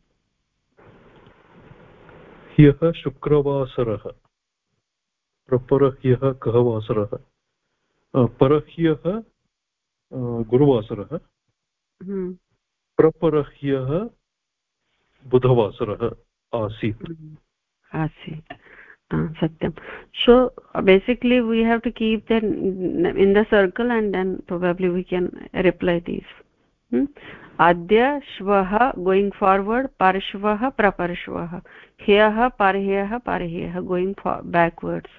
ह्यः शुक्रवासरः प्रपरह्यः कः वासरः परह्यः गुरुवासरः हम्म। प्रपरह्यः बुधवासरः आसीत् आसीत् satyam so basically we have to keep that in the circle and then probably we can reply these hmm? adya shvah going forward parshvah praparshvah hyah parhyah parhyah going for backwards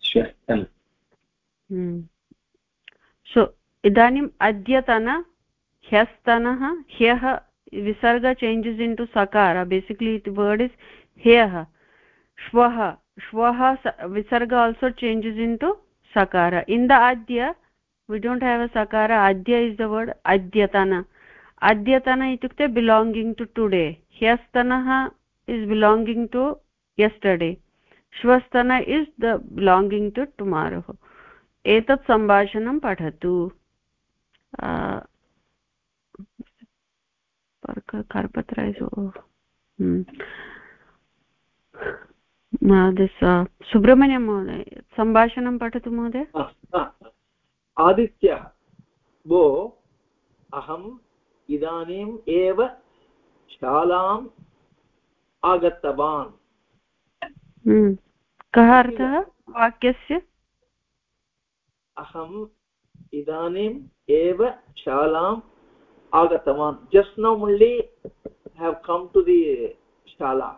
श्वस्तन सो इदानीम् अद्यतन ह्यस्तनः ह्यः visarga changes into sakara basically the word is ह्यः श्वः श्वः visarga also changes into sakara in the adya we don't have a sakara adya is the word adyatana adyatana itukte belonging to today ह्यस्तनः is belonging to yesterday श्वस्तन is the belonging to tomorrow एतत् सम्भाषणं पठतु। करपत्र सुब्रह्मण्यं महोदय सम्भाषणं पठतु महोदय। आदित्य भो अहम् इदानीम् एव शालाम् आगतवान्। हम्म। कः अर्थः? वाक्यस्य? अहम् इदानीम् एव शालाम् आगतवान्। Just now only have come to the शाला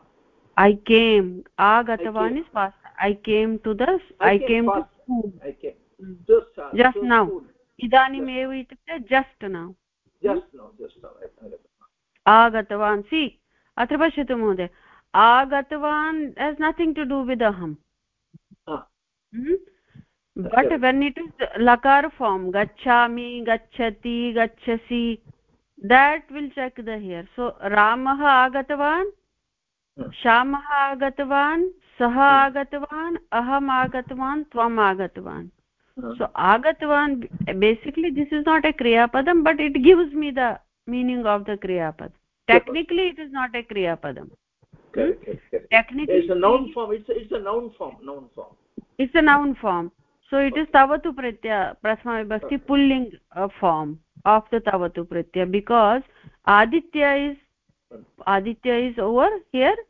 ऐ केम् आगतवान् is I came to the I came just now इदानीम् एव इत्युक्ते जस्ट् नौ आगतवान्. सि अत्र पश्यतु महोदय। आगतवान् has nothing to do with अहम्। but when it is lakar form gachhami gachhati gachhasi that will check the here so ramah agatvan श्यामः आगतवान् सः आगतवान् अहम् आगतवान् त्वम् आगतवान् so agatvan basically this is not a kriya padam but it gives me the meaning of the kriya padam technically it is not a kriya padam technically it's a noun form it's a, it's a noun form noun form it's a noun form So it is तवतु प्रत्यय प्रथमविभक्ति पुल्लिङ्ग् form of the तवतु प्रत्यय because Aditya is Aditya is over here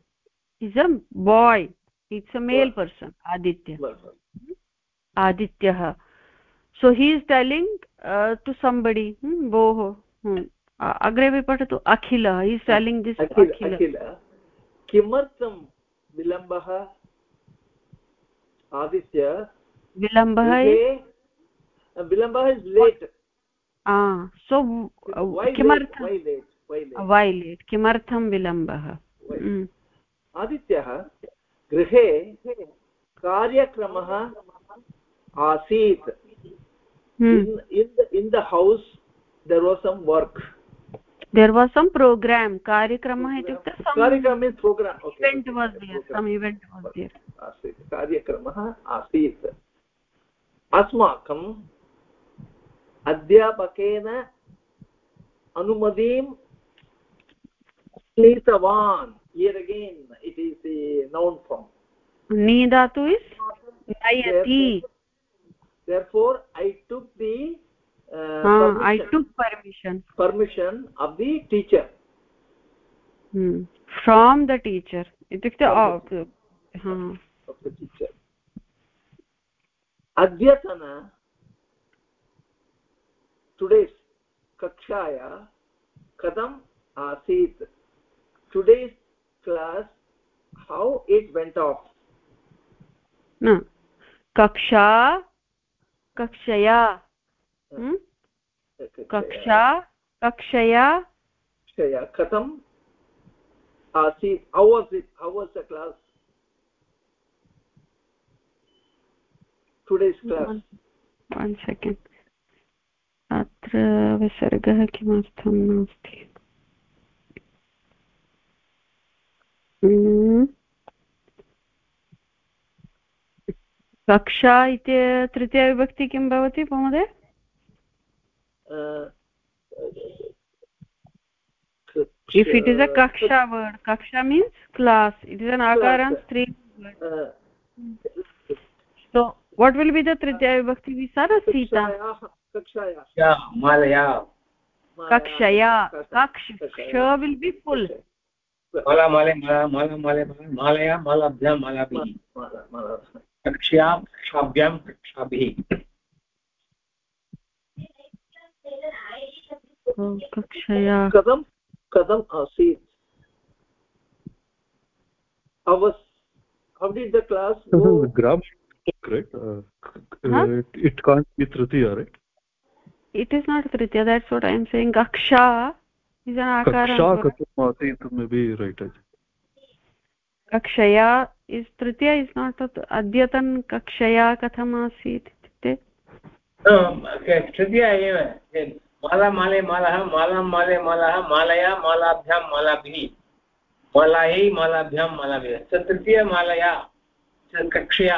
is a boy it's a male person Aditya आदित्यः so he is telling to somebody भोः अग्रे अपि पठतु अखिलः he is telling this अखिल किमर्थं विलम्बः आदित्य विलम्बः विलम्बः इस् लेट् सो किमर्थं? वै लेट् किमर्थं विलम्बः आदित्यः गृहे कार्यक्रमः आसीत्। In the house there was some work there was some programme कार्यक्रमः इत्युक्ते कार्यक्रम is programme event was there some event was आसीत् कार्यक्रमः आसीत्। अस्माकम् अध्यापकेन अनुमतिं नीतवान् here again it is noun from नी धातु इस् नयति therefore i took the uh, uh, i took permission permission of the teacher hmm. from the teacher itukte of the teacher अद्यतन टुडेस् कक्षाया कथम् आसीत्. Today's class how it went of कक्षा कक्षया कक्षा कक्षया। कक्षया कथम् आसीत्. How was it how was the class today's class one second अत्र विसर्गः किमर्थं नास्ति? Hmm? कक्षा इति तृतीयविभक्तिः किं भवति महोदय? इफ् इट् इस् अ कक्षा वर्ड् कक्षा means class it is an आकारान् स्त्री what will be the tritiya vibhakti visara sita kakshaya malaya kakshaya kaksha will be full mala male mala mala male malaya malabhyam malabhi कक्ष्या कक्षाभ्यां कक्षाभिः कक्षया कथं कथम् आसीत् अवस् how did the class go? Right uh, huh? it, can't be tritiya right it is not tritiya that's what i am saying kaksha is an akara kaksha katham asit maybe right कक्षया is तृतीया is not that अद्यतन कक्षया कथम् आसीत् इत्युक्ते तृतीया एव माला माले मालः मालां माले मालः मालया मालाभ्यां मालाभिः मालायै मालाभ्यां मालाभिः तृतीयमालया कक्षया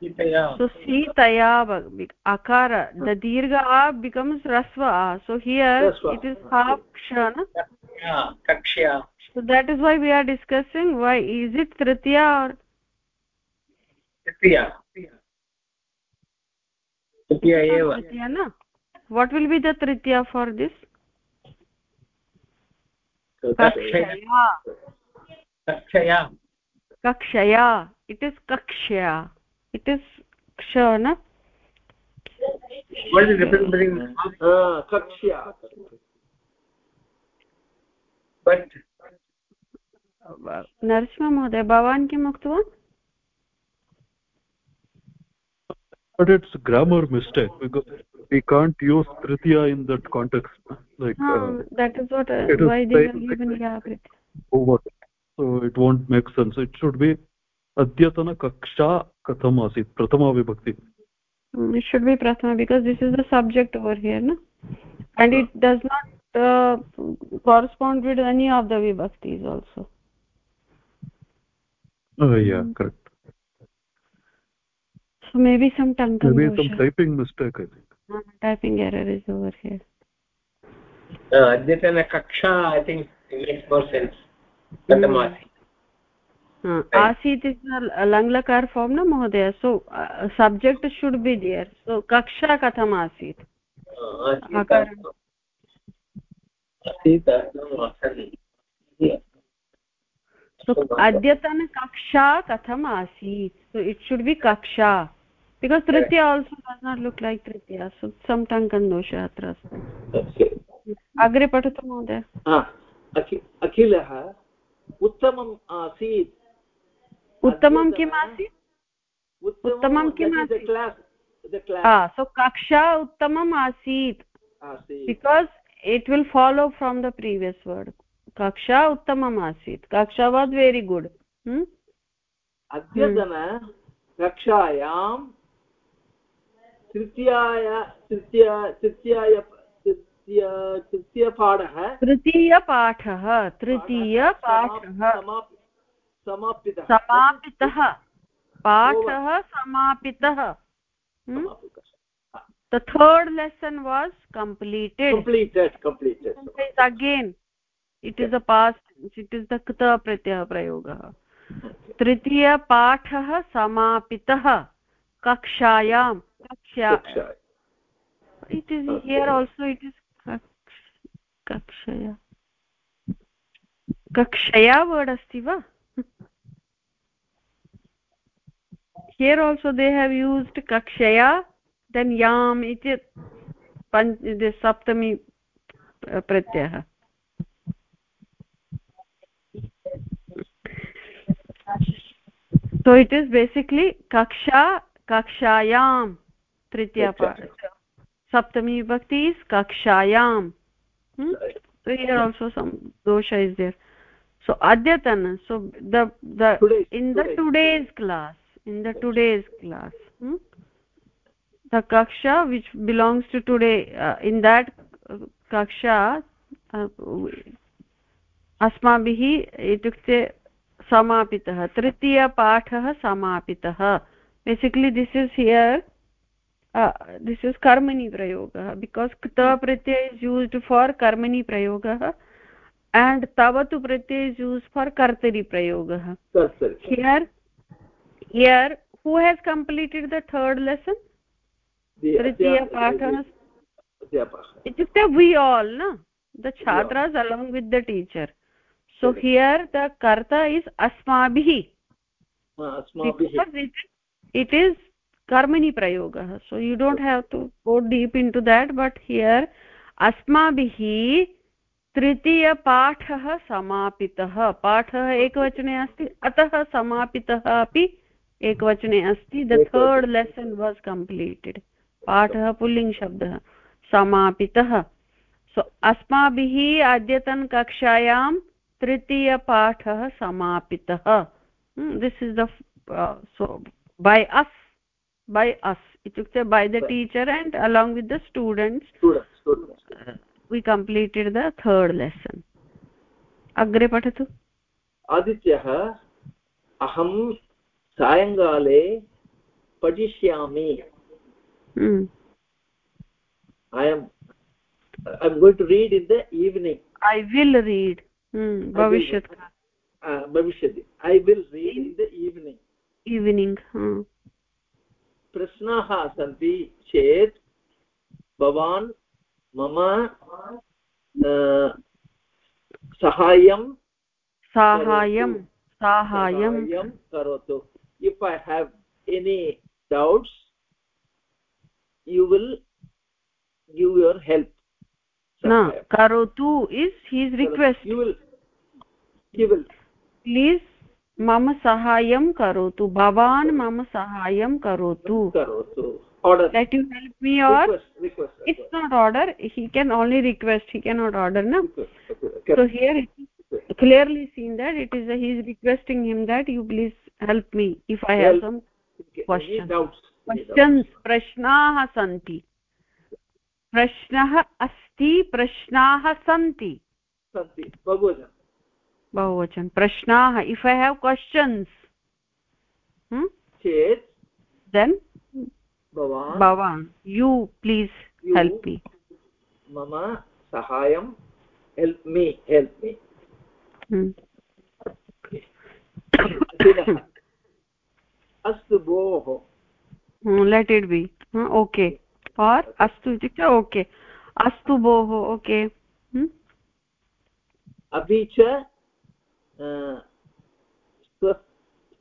so sitaya akara the dirgha a becomes rasva a so here rasva. it is half kshana yeah kaksha so that is why we are discussing why is it tritiya or tritiya तृतीया एव तृतीया न what will be the tritiya for this kakshaya kakshaya kakshaya it is kakshya it is ksha na what is the difference between uh kakshya but Narasimha महोदय भवान् किम् उक्तवान् but it's grammar mistake because we can't use tritiya in that context like uh, that is what uh, why they have given yeah over so it won't make sense it should be adyatana asit prathama vibhakti it should be prathama because this is the subject over here no and it does not uh, correspond with any of the vibhaktis also oh yeah correct so maybe some tongue maybe some typing mistake i think uh, typing error is over here uh kaksha i think it makes more sense katamasi आसीत् is लङ्लकार form न महोदय? So subject should be there so कक्षा कथम् आसीत्? अद्यतन कक्षा कथम् आसीत्? सो इट् शुड् बि कक्षा. बिकास् तृतीय also does not look like Tritiya. So सम्टङ्कन् दोष अत्र अस्ति। अग्रे पठतु महोदय। अखिलः उत्तमम् आसीत्। उत्तमं किम् आसीत्? उत्तमं किम् आसीत्? सो कक्षा उत्तमम् आसीत्। Because it will follow from the previous word कक्षा उत्तमम् आसीत्। कक्षा वास् वेरि गुड् अद्यतन hmm. कक्षायां तृतीयाय तृतीय तृतीय तृतीयपाठः तृतीयपाठः तृतीयपाठः। समापितः समापितः पाठः समापितः the third lesson was completed completed completed again it is a past it is the kta pratyah prayogah तृतीयपाठः समापितः कक्षायां कक्षा it is here also it is kakshaya kakshaya word asti va here also they have used kakshaya then yam iti the saptami pratyah so it is basically kaksha kakshayam tritiya saptami vibhakti is kakshayam hmm? so here also some dosha is there so adyatan so the the Today's, in the today's. today's class in the today's class hmm? the kaksha which belongs to today uh, in that uh, kaksha uh, अस्माभिः इत्युक्ते समापितः तृतीयपाठः समापितः basically this is here this is कर्मणि प्रयोगः because क्त Pratyaya is used for कर्मणि प्रयोगः and tavatu pratyay is used for kartari prayogah here here who has completed the third lesson tritiya patha ityukte we all no the chhatras along with the teacher so here the karta is asmabhi asmabhi it is karmani prayogah so you don't have to go deep into that but here asmabhi तृतीयपाठः समापितः। पाठः एकवचने अस्ति अतः समापितः अपि एकवचने अस्ति। The third lesson was completed पाठः पुल्लिङ्गशब्दः समापितः। सो अस्माभिः अद्यतनकक्षायां तृतीयपाठः समापितः। This is the so by us by us इत्युक्ते by the teacher and along with the students we completed the third lesson. अग्रे पठतु। आदित्यः अहं सायङ्काले पठिष्यामि। Read in the evening I will read भविष्यत् भविष्यति I will read in the evening evening प्रश्नाः सन्ति चेत् भवान् मम सहायं साहाय्यं साहाय्यं करोतु if I have any doubts you will give your help न करोतु is his request you will you will please मम साहाय्यं करोतु भवान् मम साहाय्यं करोतु करोतु order that you help me or request, request, it's not order he can only request he cannot order no so here it is clearly seen that it is a, he is requesting him that you please help me if i have some questions questions prashnaah santi प्रश्नः अस्ति प्रश्नाः सन्ति सन्ति बहुवचन बहुवचन प्रश्नाः if I have questions चेत् then भवान्। भवान् यू प्लीस् हेल्प् मी मम सहायं हेल्प् मी हेल्प् मी अस्तु भोः। Let it be okay for अस्तु इत्युक्ते ओके अस्तु भोः ओके अपि च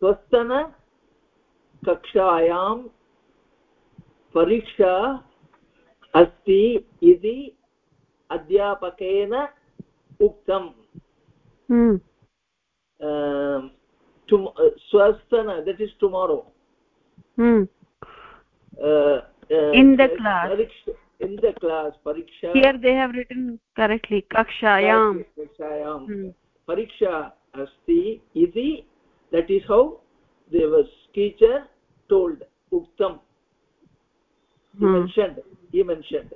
स्वस्तन कक्षायां परीक्षा अस्ति इति अध्यापकेन उक्तम्। श्वस्तन देट् इस् टुमारो इन् परीक्षा इन् द क्लास् परीक्षा अस्ति इति दट् इस् हौ देवस् टीचर् टोल्ड् उक्तम् he hmm. mentioned he mentioned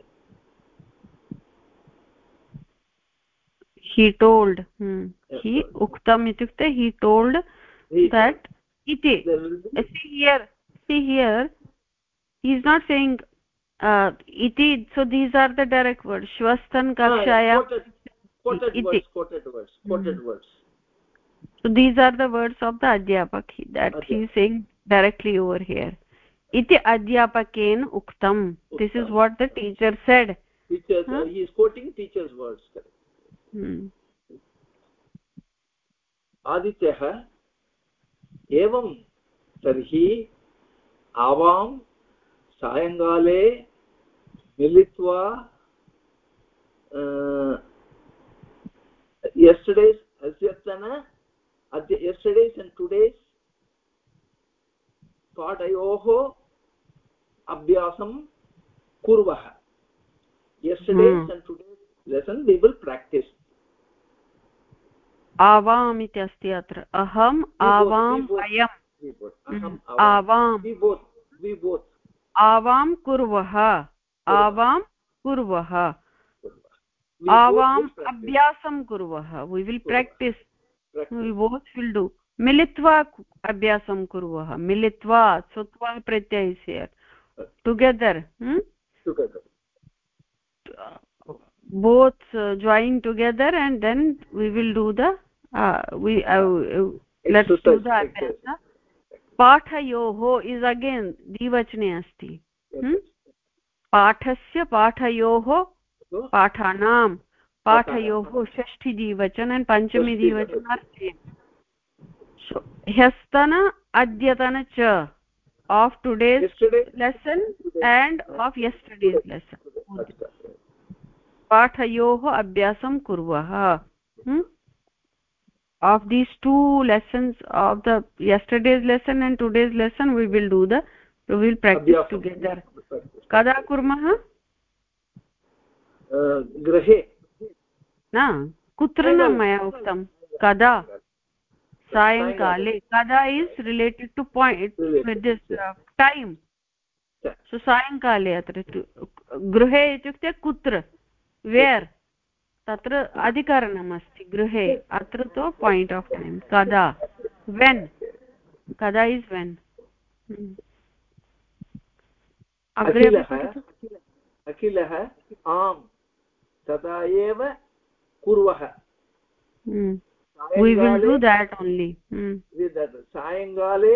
he told. Hmm. yes. he uktam itukte he told he that iti see here. See here. He is not saying uh, iti so these are the direct words. Shvastan kakshaya quoted, quoted words quoted words quoted mm. words. So these are the words of the adhyapak that okay. he is saying directly over here iti adhyapaken uktam this is what the teacher said teacher huh? he is quoting teacher's words hmm. आदित्यः एवं तर्हि आवां सायङ्काले मिलित्वा यस्टर्डेस् अद्यतन अद्य यस्टर्डेस् and today's पाठयोः अभ्यासं कुर्वः yesterday's and today's lesson we will practice आवाम् इति अस्ति अत्र। अहम् आवाम् अयम्। We Mhm. aham आवाम्। we both we both. आवां कुर्वः। आवां कुर्वः। We both आवाम् अभ्यासं कुर्वः। We will practise Practice. we both will do. मिलित्वा अभ्यासं कुर्वः। मिलित्वा सुत्वा प्रत्यय is here together hmm? together both uh, join together and then we will do the uh, we uh, uh, let's do the abhyasa पाठयोः is again द्विवचने अस्ति Hmm? पाठस्य पाठयोः पाठानां पाठयोः षष्ठी द्विवचन and पञ्चमी द्विवचन अस्ति ह्यस्तन अद्यतन च of today's yesterday lesson and of yesterday's lesson अच्छा. पाठयोः अभ्यासं कुर्वः Hmm? of these two lessons of the yesterday's lesson and today's lesson we will do the we will practice Abhyasam. together kada kurmah Uh, गृहे न कुत्र न मया उक्तं सायङ्काले कदा is related to point with this time so सायङ्काले अत्र गृहे इत्युक्ते कुत्र? वेर् तत्र अधिकरणम् अस्ति गृहे. अत्र तु पायिण्ट् आफ् टैम् कदा वेन् कदा इस् वेन् अखिलः अखिलः आम्. तदा एव कुर्वः. Hmm. We will do that only Hmm. with that सायङ्काले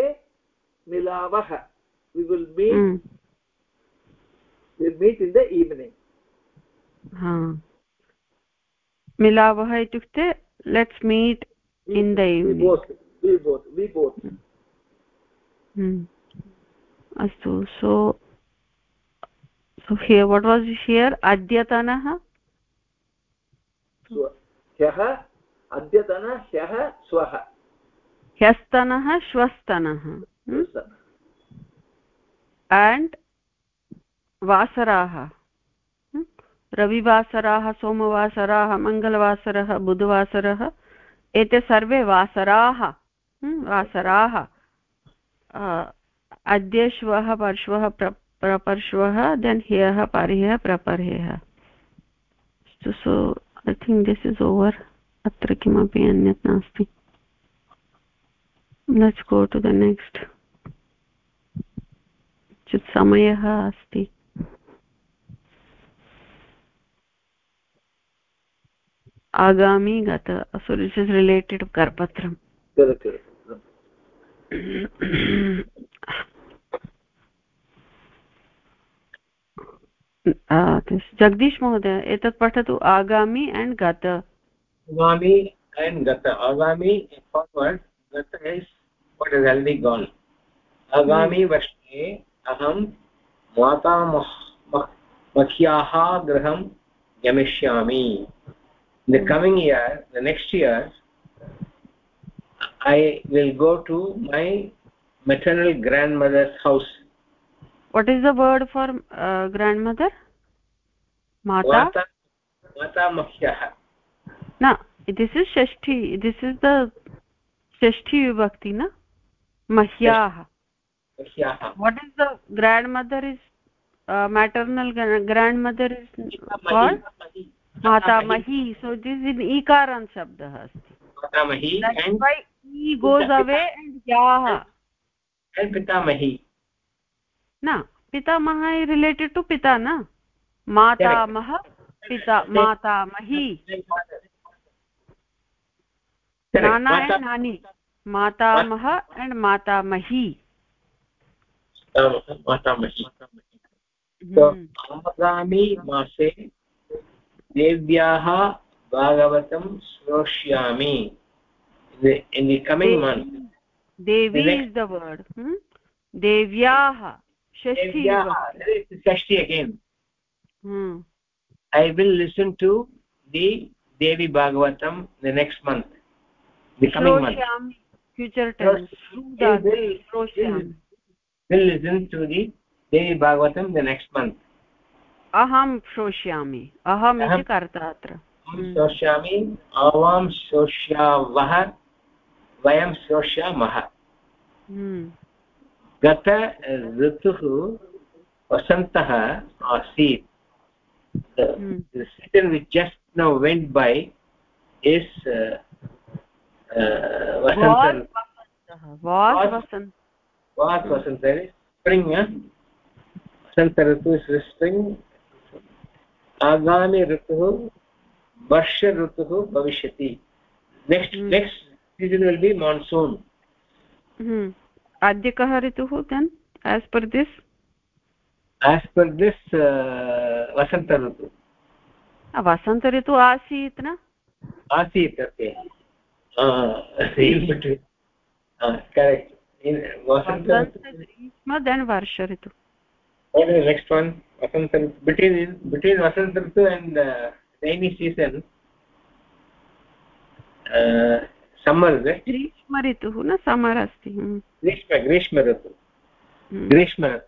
मिलावः we will meet Hmm. we'll meet in the evening हा मिलावः इत्युक्ते let's meet we, In the evening we both we both we both अस्तु so so here what was here अद्यतनः स्व- ह्यः अद्यतन ह्यः स्वः। ह्यस्तनः श्वस्तनः। एण्ड् वासराः? रविवासराः सोमवासराः मङ्गलवासरः बुधवासरः एते सर्वे वासराः? वासराः। अद्य श्वः परश्वः प्र प्रपर्श्वः देन् ह्यः परह्यः प्रपर्ह्यः। So I think this is over अत्र किमपि अन्यत् नास्ति। Let's go to the next समयः अस्ति। आगामि गत so this is related करपत्रम् Jagdish महोदय एतत् पठतु आगामि एण्ड् गत। Agami and gata agami forward gata is what has already gone agami varshe aham मातामह्याः गृहं गमिष्यामि in the coming year the next year i will go to my maternal grandmother's house what is the word for uh, grandmother mata mata मातामह्यः na न this is Shashthi this is the षष्ठी विभक्ति न मह्याः what is the grandmother is maternal grandmother is what माता मही so this in ईकारान् शब्दः अस्ति न पितामह related to पिता न मातामह पिता मातामही And nani matamah and matamahi मातामही Hmm. आगामि मासे देव्याः भागवतं श्रोष्यामि in the, in the coming month devi The next- is the word hmm? devyah shashti देव्याः षष्ठी again hmm. i will listen to the devi bhagavatam the next month the coming month श्रोष्यामि future Yes. will- will listen to the devi bhagavatam the next month अहं श्रोष्यामि अहम् इति अहं- कर्ता अत्र शोष्यामि आवां शोष्यावः वयं शोष्यामः गत ऋतुः वसन्तः आसीत् the season which just now went by is uh, uh, yeah? vasanta ritu is spring आगामि ऋतुः वर्ष ऋतुः भविष्यति. Next next season will be monsoon अद्य कः ऋतुः then as per this as per this वसन्त ऋतु. वसन्त ऋतु आसीत् न? आसीत् ओके करेक्ट् वसन्त देन् वर्ष ऋतु what is the next one vasanta between between vasanta ritu and uh, rainy season uh, summer is it ग्रीष्म ऋतुः न समर् अस्ति ग्रीष्म ग्रीष्म ऋतु ग्रीष्म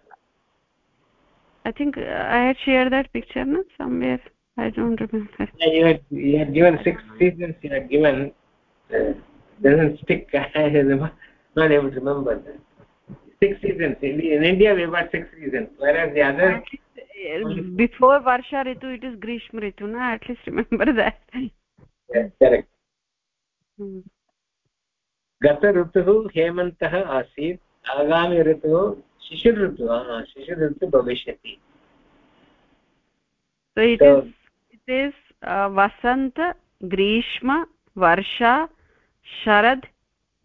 I think I had shared that picture, no? Somewhere. I don't remember. Yeah, you had, you had given six seasons, you had given, uh, doesn't stick, I am not able to remember that. six seasons in, in india we've got six seasons whereas the other before varsha ritu it is grishma ritu na at least remember that yes correct गत ऋतुः हेमन्तः आसीत् आगामि ऋतुः शिशिर ऋतुः शिशिर ऋतुः भविष्यति so it so, is it is uh, vasant grishma varsha sharad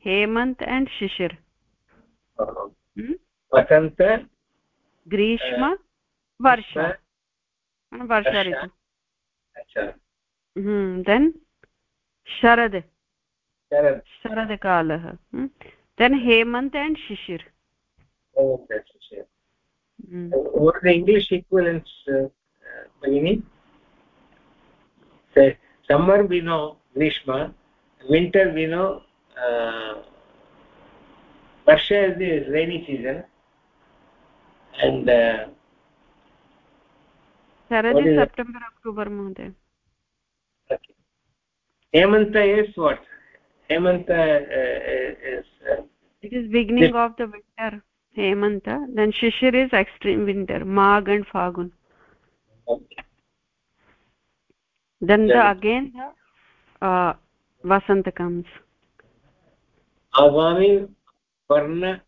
hemant and shishir. Uh-huh. Hmm? Vasant grishma uh, varsha. Hmm, varsha ritu acha hmm then sharad. Sharad. Sharad kalah hmm? then hemant and shishir. Oh that's shishir. Mm. what are the english equivalents uh, say somewhere we know grishma winter we know uh, varsha is the rainy season. And uh, sharad is september october mohoday okay. Hemanta is what? Hemanta uh, is uh, it is beginning of the winter hemanta. Then shishir is extreme winter mag and fagun. Okay. then the again the uh, vasanta comes agami वर्ण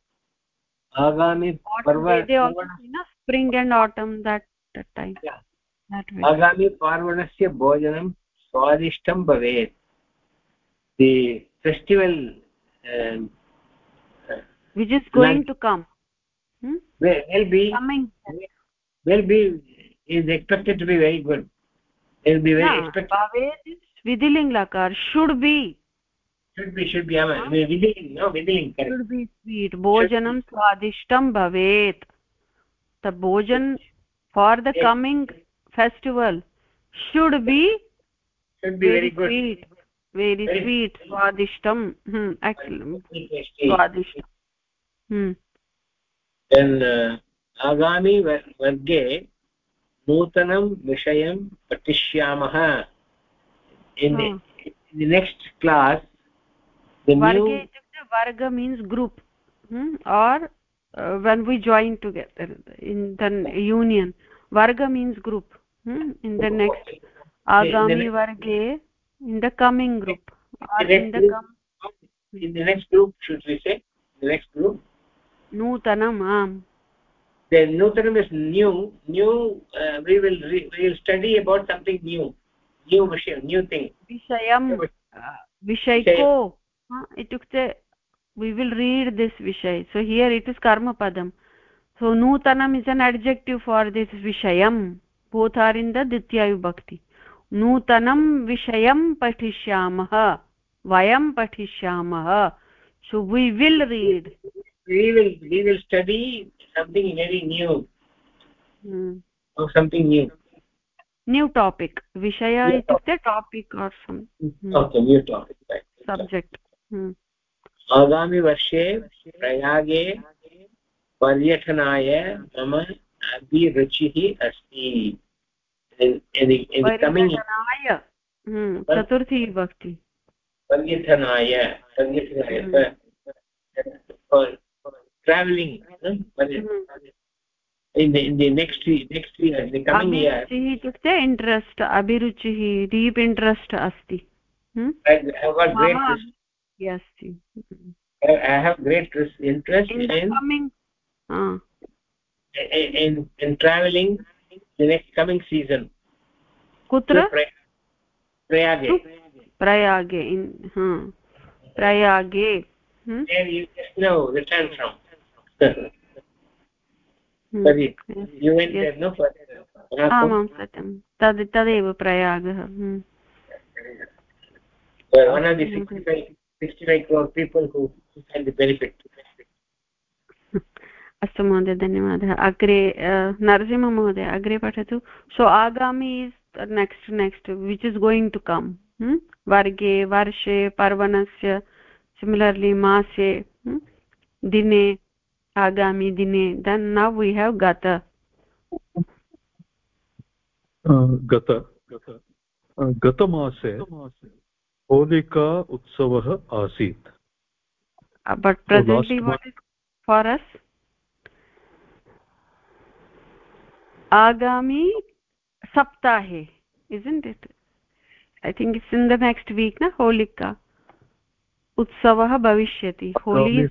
आगामि पर्व spring and autumn that time आगामि पार्वणस्य भोजनं स्वादिष्टं भवेत् the festival which is going to come will be coming will be is expected to be very good it will be very yeah, expected bhavet is vidiling lakar should be should be should be vidiling no vidiling correct should be sweet bhojanam swadishtam bhavet the bhojan for the yes. coming festival should be should be very, very good sweet very, very sweet swadishtam hmm excellent swadishtam hmm then uh, आगामि वर्गे नूतनं विषयं पठिष्यामः in the, in the next class varge itukte varga means group. Hmm? or uh, when we join together in the union. Varga means group. Hmm? in the next agami varge in the coming group. Or in the com in the next group should we say? The next group. Nutanam am the nutanam is new. New uh, we will we will study about something new new vishayam new thing vishayam vishayko इत्युक्ते we will read this vishay so here it is karma padam so nutanam is an adjective for this vishayam both are in the ditya vibhakti nutanam vishayam patishyamah vayam patishyamah so we will read we will we will study something very new hmm. or something new new topic विषय इत्युक्ते topic subject आगामिवर्षे प्रयागे पर्यटनाय मम अभिरुचिः अस्ति। चतुर्थी भक्ति। पर्यटनाय पर्यटनाय. Travelling in the in the next next year the coming year इत्युक्ते interest अभिरुचिः डीप् इण्ट्रेस्ट् अस्ति अस्ति I have great interest in, in coming uh. in in traveling the next coming season kutra prayage prayage in huh prayage hmm? there you just know return from आमां सत्यं। तद् तदेव प्रयागः one of the 65, 65 crore people who can the benefit. अस्तु महोदय धन्यवादः। अग्रे नरसिंहमहोदय अग्रे पठतु। सो आगामि is next next which is going to come वर्गे वर्षे पर्वणस्य सिमिलर्लि मासे दिने आगामि दिने देन् नौ वी हेव् गत गत गतमासे होलिका उत्सवः आसीत् but presently what is for us आगामि सप्ताहे isn't it i think it's in the next week na holika utsavah bhavishyati holi is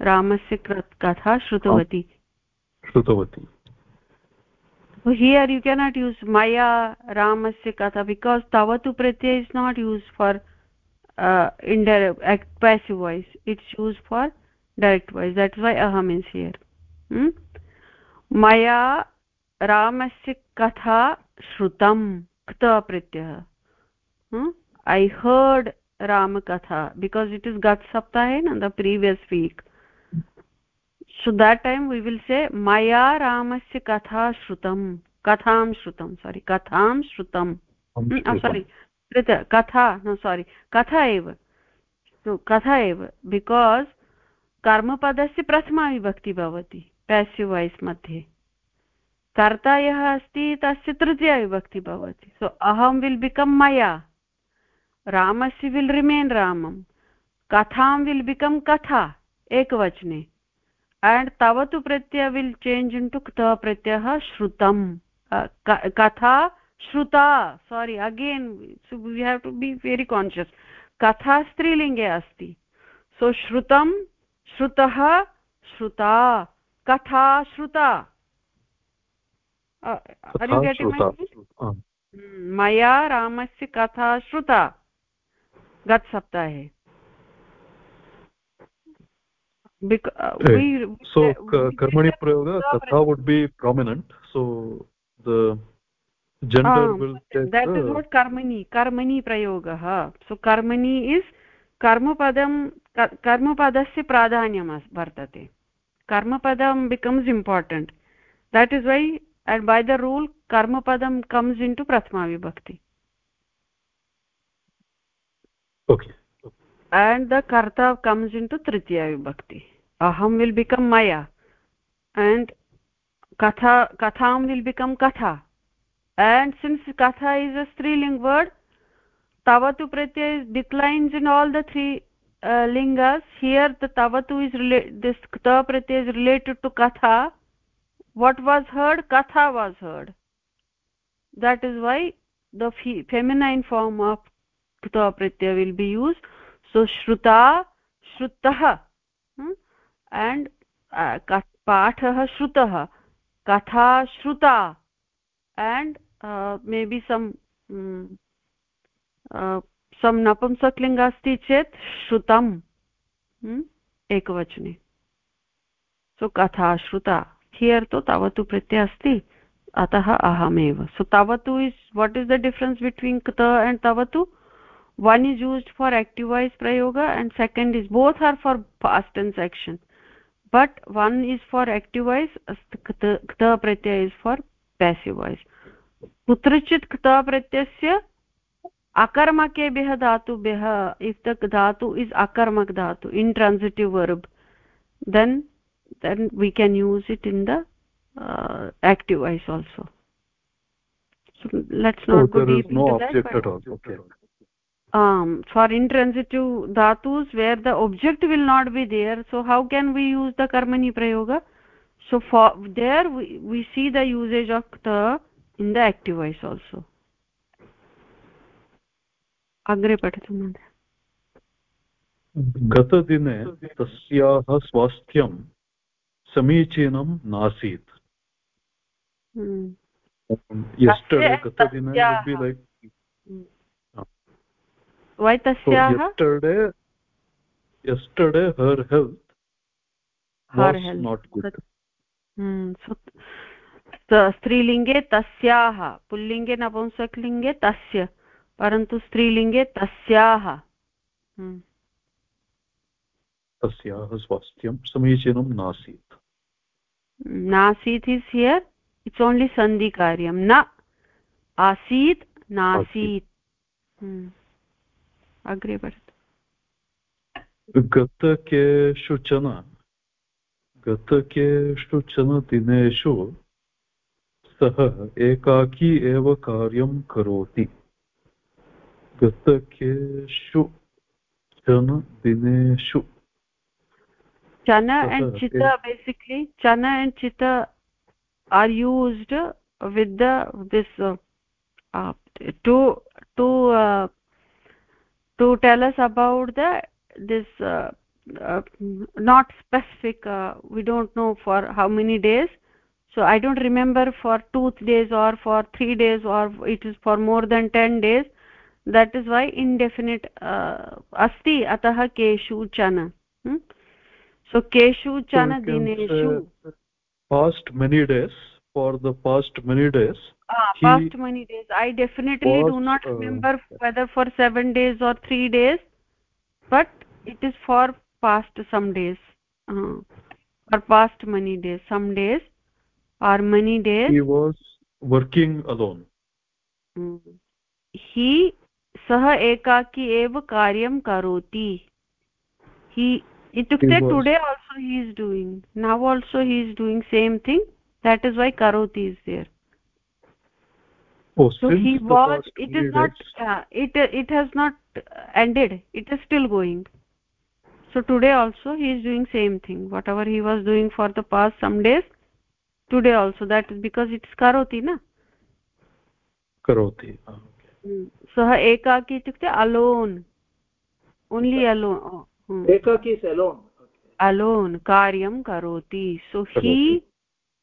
रामस्य कथा श्रुतवती श्रुतवती so here you cannot use maya ramasya katha because tavatu pratyay is not used for uh, indirect passive voice it's used for direct voice that's why aham is here hmm? maya रामस्य कथा श्रुतं क्त प्रत्ययः I heard रामकथा because it is गत् सप्ताहे न the previous week so that time will say मया रामस्य कथा श्रुतं कथां श्रुतं सोरि कथां श्रुतं सोरि कथा न सोरि कथा एव कथा एव बिकास् कर्मपदस्य प्रथमा विभक्ति भवति पेसिव् वाय्स् मध्ये कर्ता यः अस्ति तस्य तृतीया विभक्ति भवति सो अहं विल् बिकम् मया रामस्य विल् रिमेन् रामं कथां विल् बिकम् कथा एकवचने एण्ड् तव तु प्रत्यय विल् चेञ्ज् इन् टु क्तः प्रत्ययः श्रुतं कथा श्रुता sorry again we have to be very conscious कथा स्त्रीलिङ्गे अस्ति सो श्रुतं श्रुतः श्रुता कथा श्रुता मया रामस्य कथा श्रुता गतसप्ताहे गतसप्ताहे uh, we, so uh, karmani prayoga katha would be prominent so the gender um, will take that is what karmani karmani prayogah so karmani is karmapadam karmapadasya pradhanyam vartate karmapadam becomes important that is why and by the rule karmapadam comes into prathama vibhakti okay and the karta comes into tritiya vibhakti. Aham will become maya. And katha katham will become katha. And since katha is a striling word tavatu pratyay declines in all the three uh, lingas. Here the tavatu is this kta pratyay is related to katha. What was heard? Katha was heard. That is why the feminine form of kta pratyay will be used so श्रुता श्रुतः and पाठः श्रुतः कथा श्रुता and मे बि सम् सम् नपुंसक्लिङ्ग् अस्ति चेत् श्रुतम् एकवचने सो कथा श्रुता हियर् तु तावत्तु प्रत्ययः अस्ति अतः अहमेव सो तावत् is what is the difference between क एण्ड् तावत् one is used for active voice prayoga and second is both are for past tense action but one is for active voice kta pratyaya is for passive voice कुत्रचित् kta pratyasya akarmakebhyah dhatubhyah if the dhatu is akarmak dhatu intransitive verb then then we can use it in the uh, active voice also so let's not oh, go deep no into object that, at all okay um for intransitive dhatus where the object will not be there so how can we use the karmani prayoga so for there we, we see the usage of the in the active voice also अग्रे पठतु महोदय गतदिने तस्याः स्वास्थ्यं समीचीनं नासीत् yesterday gatadine would be like why tasyaah so yesterday yesterday her health her was health not good. hmm so स्त्रीलिङ्गे तस्याः पुल्लिङ्गे नपुंसकलिङ्गे तस्य परन्तु स्त्रीलिङ्गे तस्याः तस्याः स्वास्थ्यं समीचीनं नासीत्। नासीत् इस् हियर् इट्स् ओन्लि सन्धिकार्यं न आसीत् नासीत्। अग्रे पठतु गतकेषुचन गतकेषुचन दिनेषु सः एकाकी एव कार्यं करोति गतकेषु चन दिनेषु chana and chita basically chana and chita are used with the this uh, uh, to to uh, to tell us about the this uh, uh, not specific uh, we don't know for how many days. So i don't remember for 2 days or for 3 days or it is for more than 10 days. That is why indefinite asti atah keshu chana. Hmm? so keshu chana so dineshu. past many days for the past many days ah past many days i definitely was, do not uh, remember whether for 7 days or 3 days but it is for past some days uh, or past many days some days or many days he was working alone hmm. he सः एकाकी एव कार्यं करोति हि इत्युक्ते today also he is doing now also he is doing same thing that is why करोति is there so he was it is not uh, it it has not ended it is still going so today also he is doing same thing whatever he was doing for the past some days today also that is because it's karoti na karoti सः एकाकी इत्युक्ते alone only alone एकाकी alone alone कार्यं करोति सो हि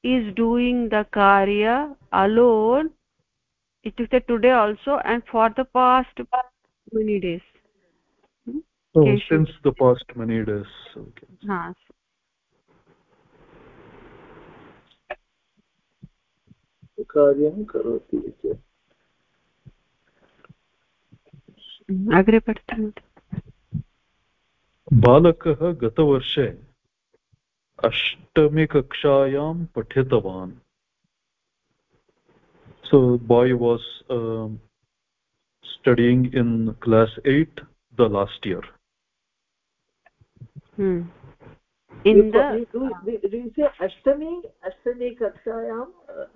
is doing the karya alone Itukte today also and for the past many days hmm? oh, since the past many days okay ha कार्यं करोति इति अग्रे पठतु बालकः गतवर्षे अष्टमीकक्षायां पठितवान् so boy was uh, studying in class 8 the last year. Hmm. in the do, do, do you say ashtami ashtami kakshayam uh,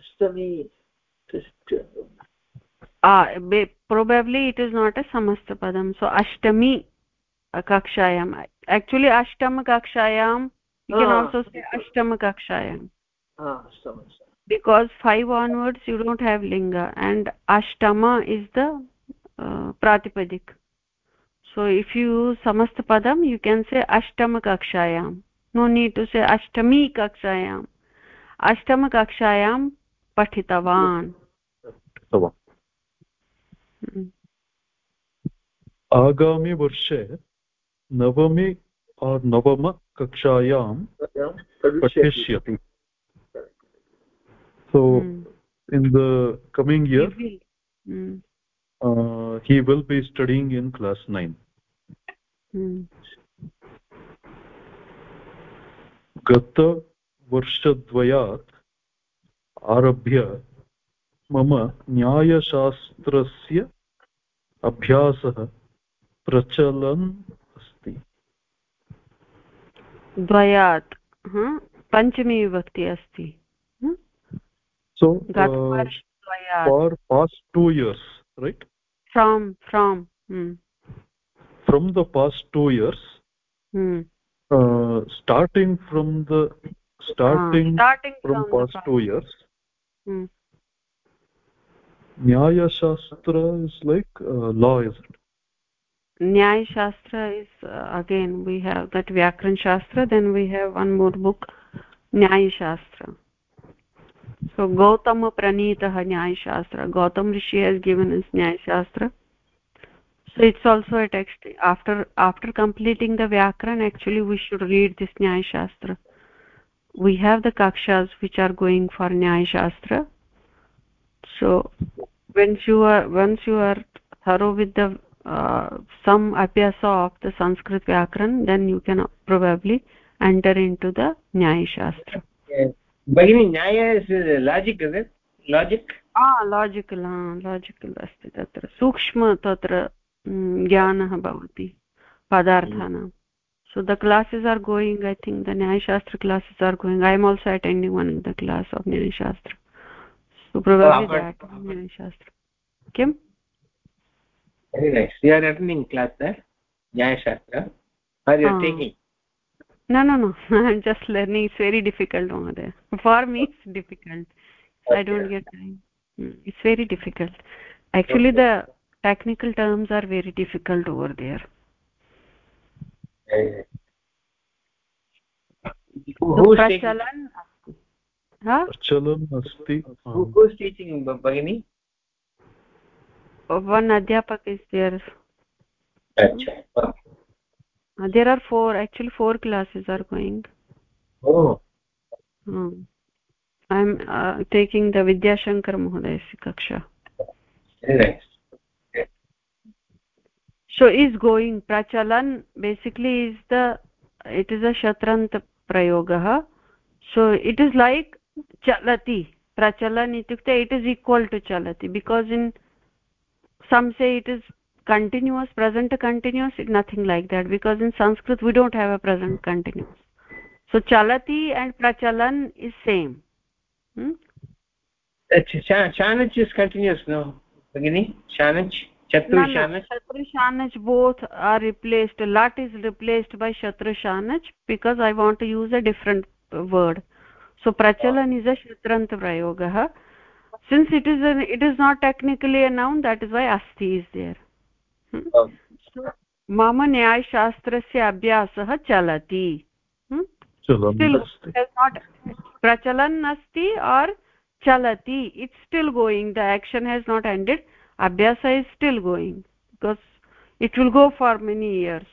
ashtami ah probably it is not a samasta padam. So ashtami kakshayam. Actually ashtam kakshayam you can also say ashtam kakshayam. Ah ashtam because 5 onwards you don't have linga and ashtama is the uh, pratipadik so if you use samasta padam you can say ashtama kakshayam no need to say ashtami kakshayam ashtama kakshayam pathitavan आगामि वर्षे नवमी नवमकक्षायां पठिष्यति so mm. in the coming year he will, mm. uh, he will be studying in class 9 mm. गतवर्षद्वयात् आरभ्य मम न्यायशास्त्रस्य अभ्यासः प्रचलन् अस्ति द्वयात् पञ्चमी विभक्ति अस्ति so uh, for past two years right from from hmm. from the past two years hmm. uh, starting from the starting, uh, starting from, from past two years hmm. nyaya shastra is like uh, law is it nyaya shastra is uh, again we have that vyakran shastra then we have one more book nyaya shastra so gautama pranitah nyaya shastra. Gautam rishi has given us nyaya shastra. So it's also a text. After after completing the vyakran actually we should read this nyaya shastra. We have the kakshas which are going for nyaya shastra. So once you are once you are thorough with the uh, some abhyasa of the sanskrit vyakran then you can probably enter into the nyaya shastra. Yes. भगिनी न्याय logic logic logical हा अस्ति तत्र सूक्ष्म तत्र ज्ञानः भवति पदार्थानां so the classes are going I think the Nyayashastra classes are going I am also attending one the class of Nyayashastra Nyayashastra किम् very nice. You are attending class there nyaya shastra are you taking? no no no. I'm just learning. It's very difficult over there. For me it's difficult. So okay. i don't get time. Mm, it's very difficult. Actually the technical terms are very difficult over there. Asti. Who is teaching one adhyapak is there. Uh, there are four actually four classes are going. Oh. Hmm. i'm uh, taking the vidyashankar mohodayasya kaksha. Nice. So is going. Prachalan basically is the it is a shatrant prayogah so it is like chalati. Prachalan itukte it is equal to chalati because in some say it is continuous present continuous nothing like that. Because in sanskrit we don't have a present continuous. So chalati and prachalan is same. Hmm? chanach is continuous no? Bagini chanach shanach both are replaced. Lat is replaced by shanach because i want to use a different word. So prachalan is a shatrant prayogah since it is a, it is not technically a noun that is why asti is there Oh. मम न्यायशास्त्रस्य अभ्यासः चलति। प्रचलन् अस्ति or चलति। It's still going the action has not ended अभ्यास is still going because it will go for many years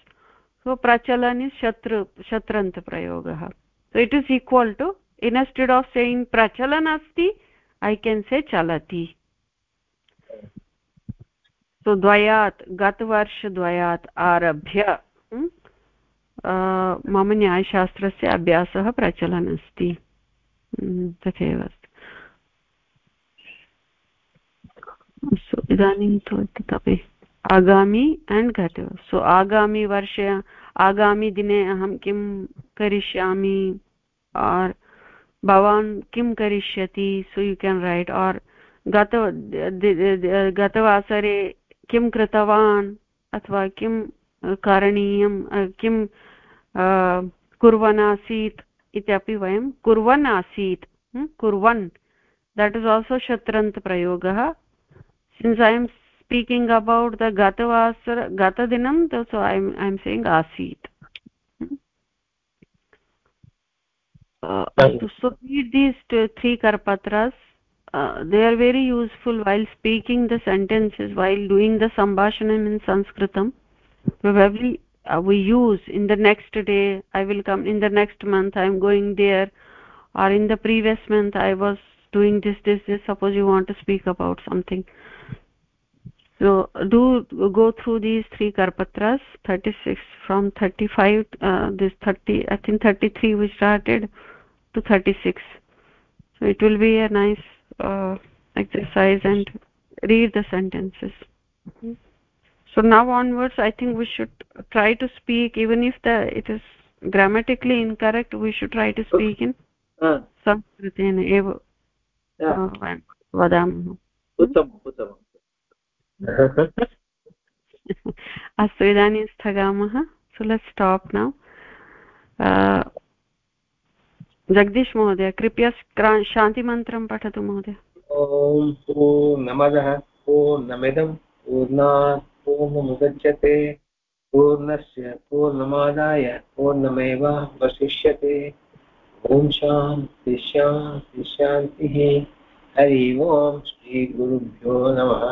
so प्रचलन् is शत्र शत्रन्तप्रयोगः। So it is equal to instead of saying प्रचलन् अस्ति ऐ केन् से चलति। Dvayat gatvarsh dvayat arabhya मम न्यायशास्त्रस्य अभ्यासः प्रचलन् अस्ति तथैव अस्ति। अस्तु, इदानीं तु तदपि आगामि एण्ड् गत। सो, आगामि वर्षे, आगामि दिने अहं किं करिष्यामि? आर्, भवान् किं करिष्यति? So you can write or गत गतवासरे किं कृतवान् अथवा किं करणीयं किं कुर्वन् आसीत् इत्यपि वयं कुर्वन् आसीत् कुर्वन्। That is also शत्रन्तप्रयोगः। Since I am speaking about the गतवासर गतदिनं so I I am saying आसीत्। अस्तु सो दीस् त्री कर्पत्रस् uh, they are very useful while speaking the sentences while doing the sambhashanam in sanskritam. Probably uh, we use in the next day i will come in the next month i am going there. Or in the previous month i was doing this this this. Suppose you want to speak about something. So do go through these three karpatras 36 from 35 uh, this 30 i think 33 we started to 36 so it will be a nice uh, exercise and read the sentences so now onwards i think we should try to speak even if the it is grammatically incorrect we should try to speak in संस्कृतेन एव वदामः उत्तमम् उत्तमम् अस्तु इदानीं स्थगामः सो लेट् stop नौ जगदीश महोदय, कृपया शान्तिमन्त्रं पठतु महोदय। ॐ पूर्णमदः पूर्णमिदं पूर्णात् पूर्णमुदच्यते पूर्णस्य पूर्णमादाय पूर्णमेवावशिष्यते ॐ शान्ति शान्ति, शान्तिः। हरि ओम् श्रीगुरुभ्यो नमः।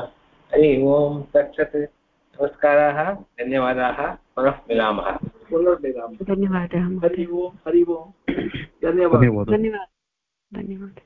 हरि ओम् तच्छत् नमस्काराः, धन्यवादाः, पुनः मिलामः। पुनर्मिलामः धन्यवादः हरि ओम् हरि ओम् धन्यवादः। धन्यवादः। धन्यवादः।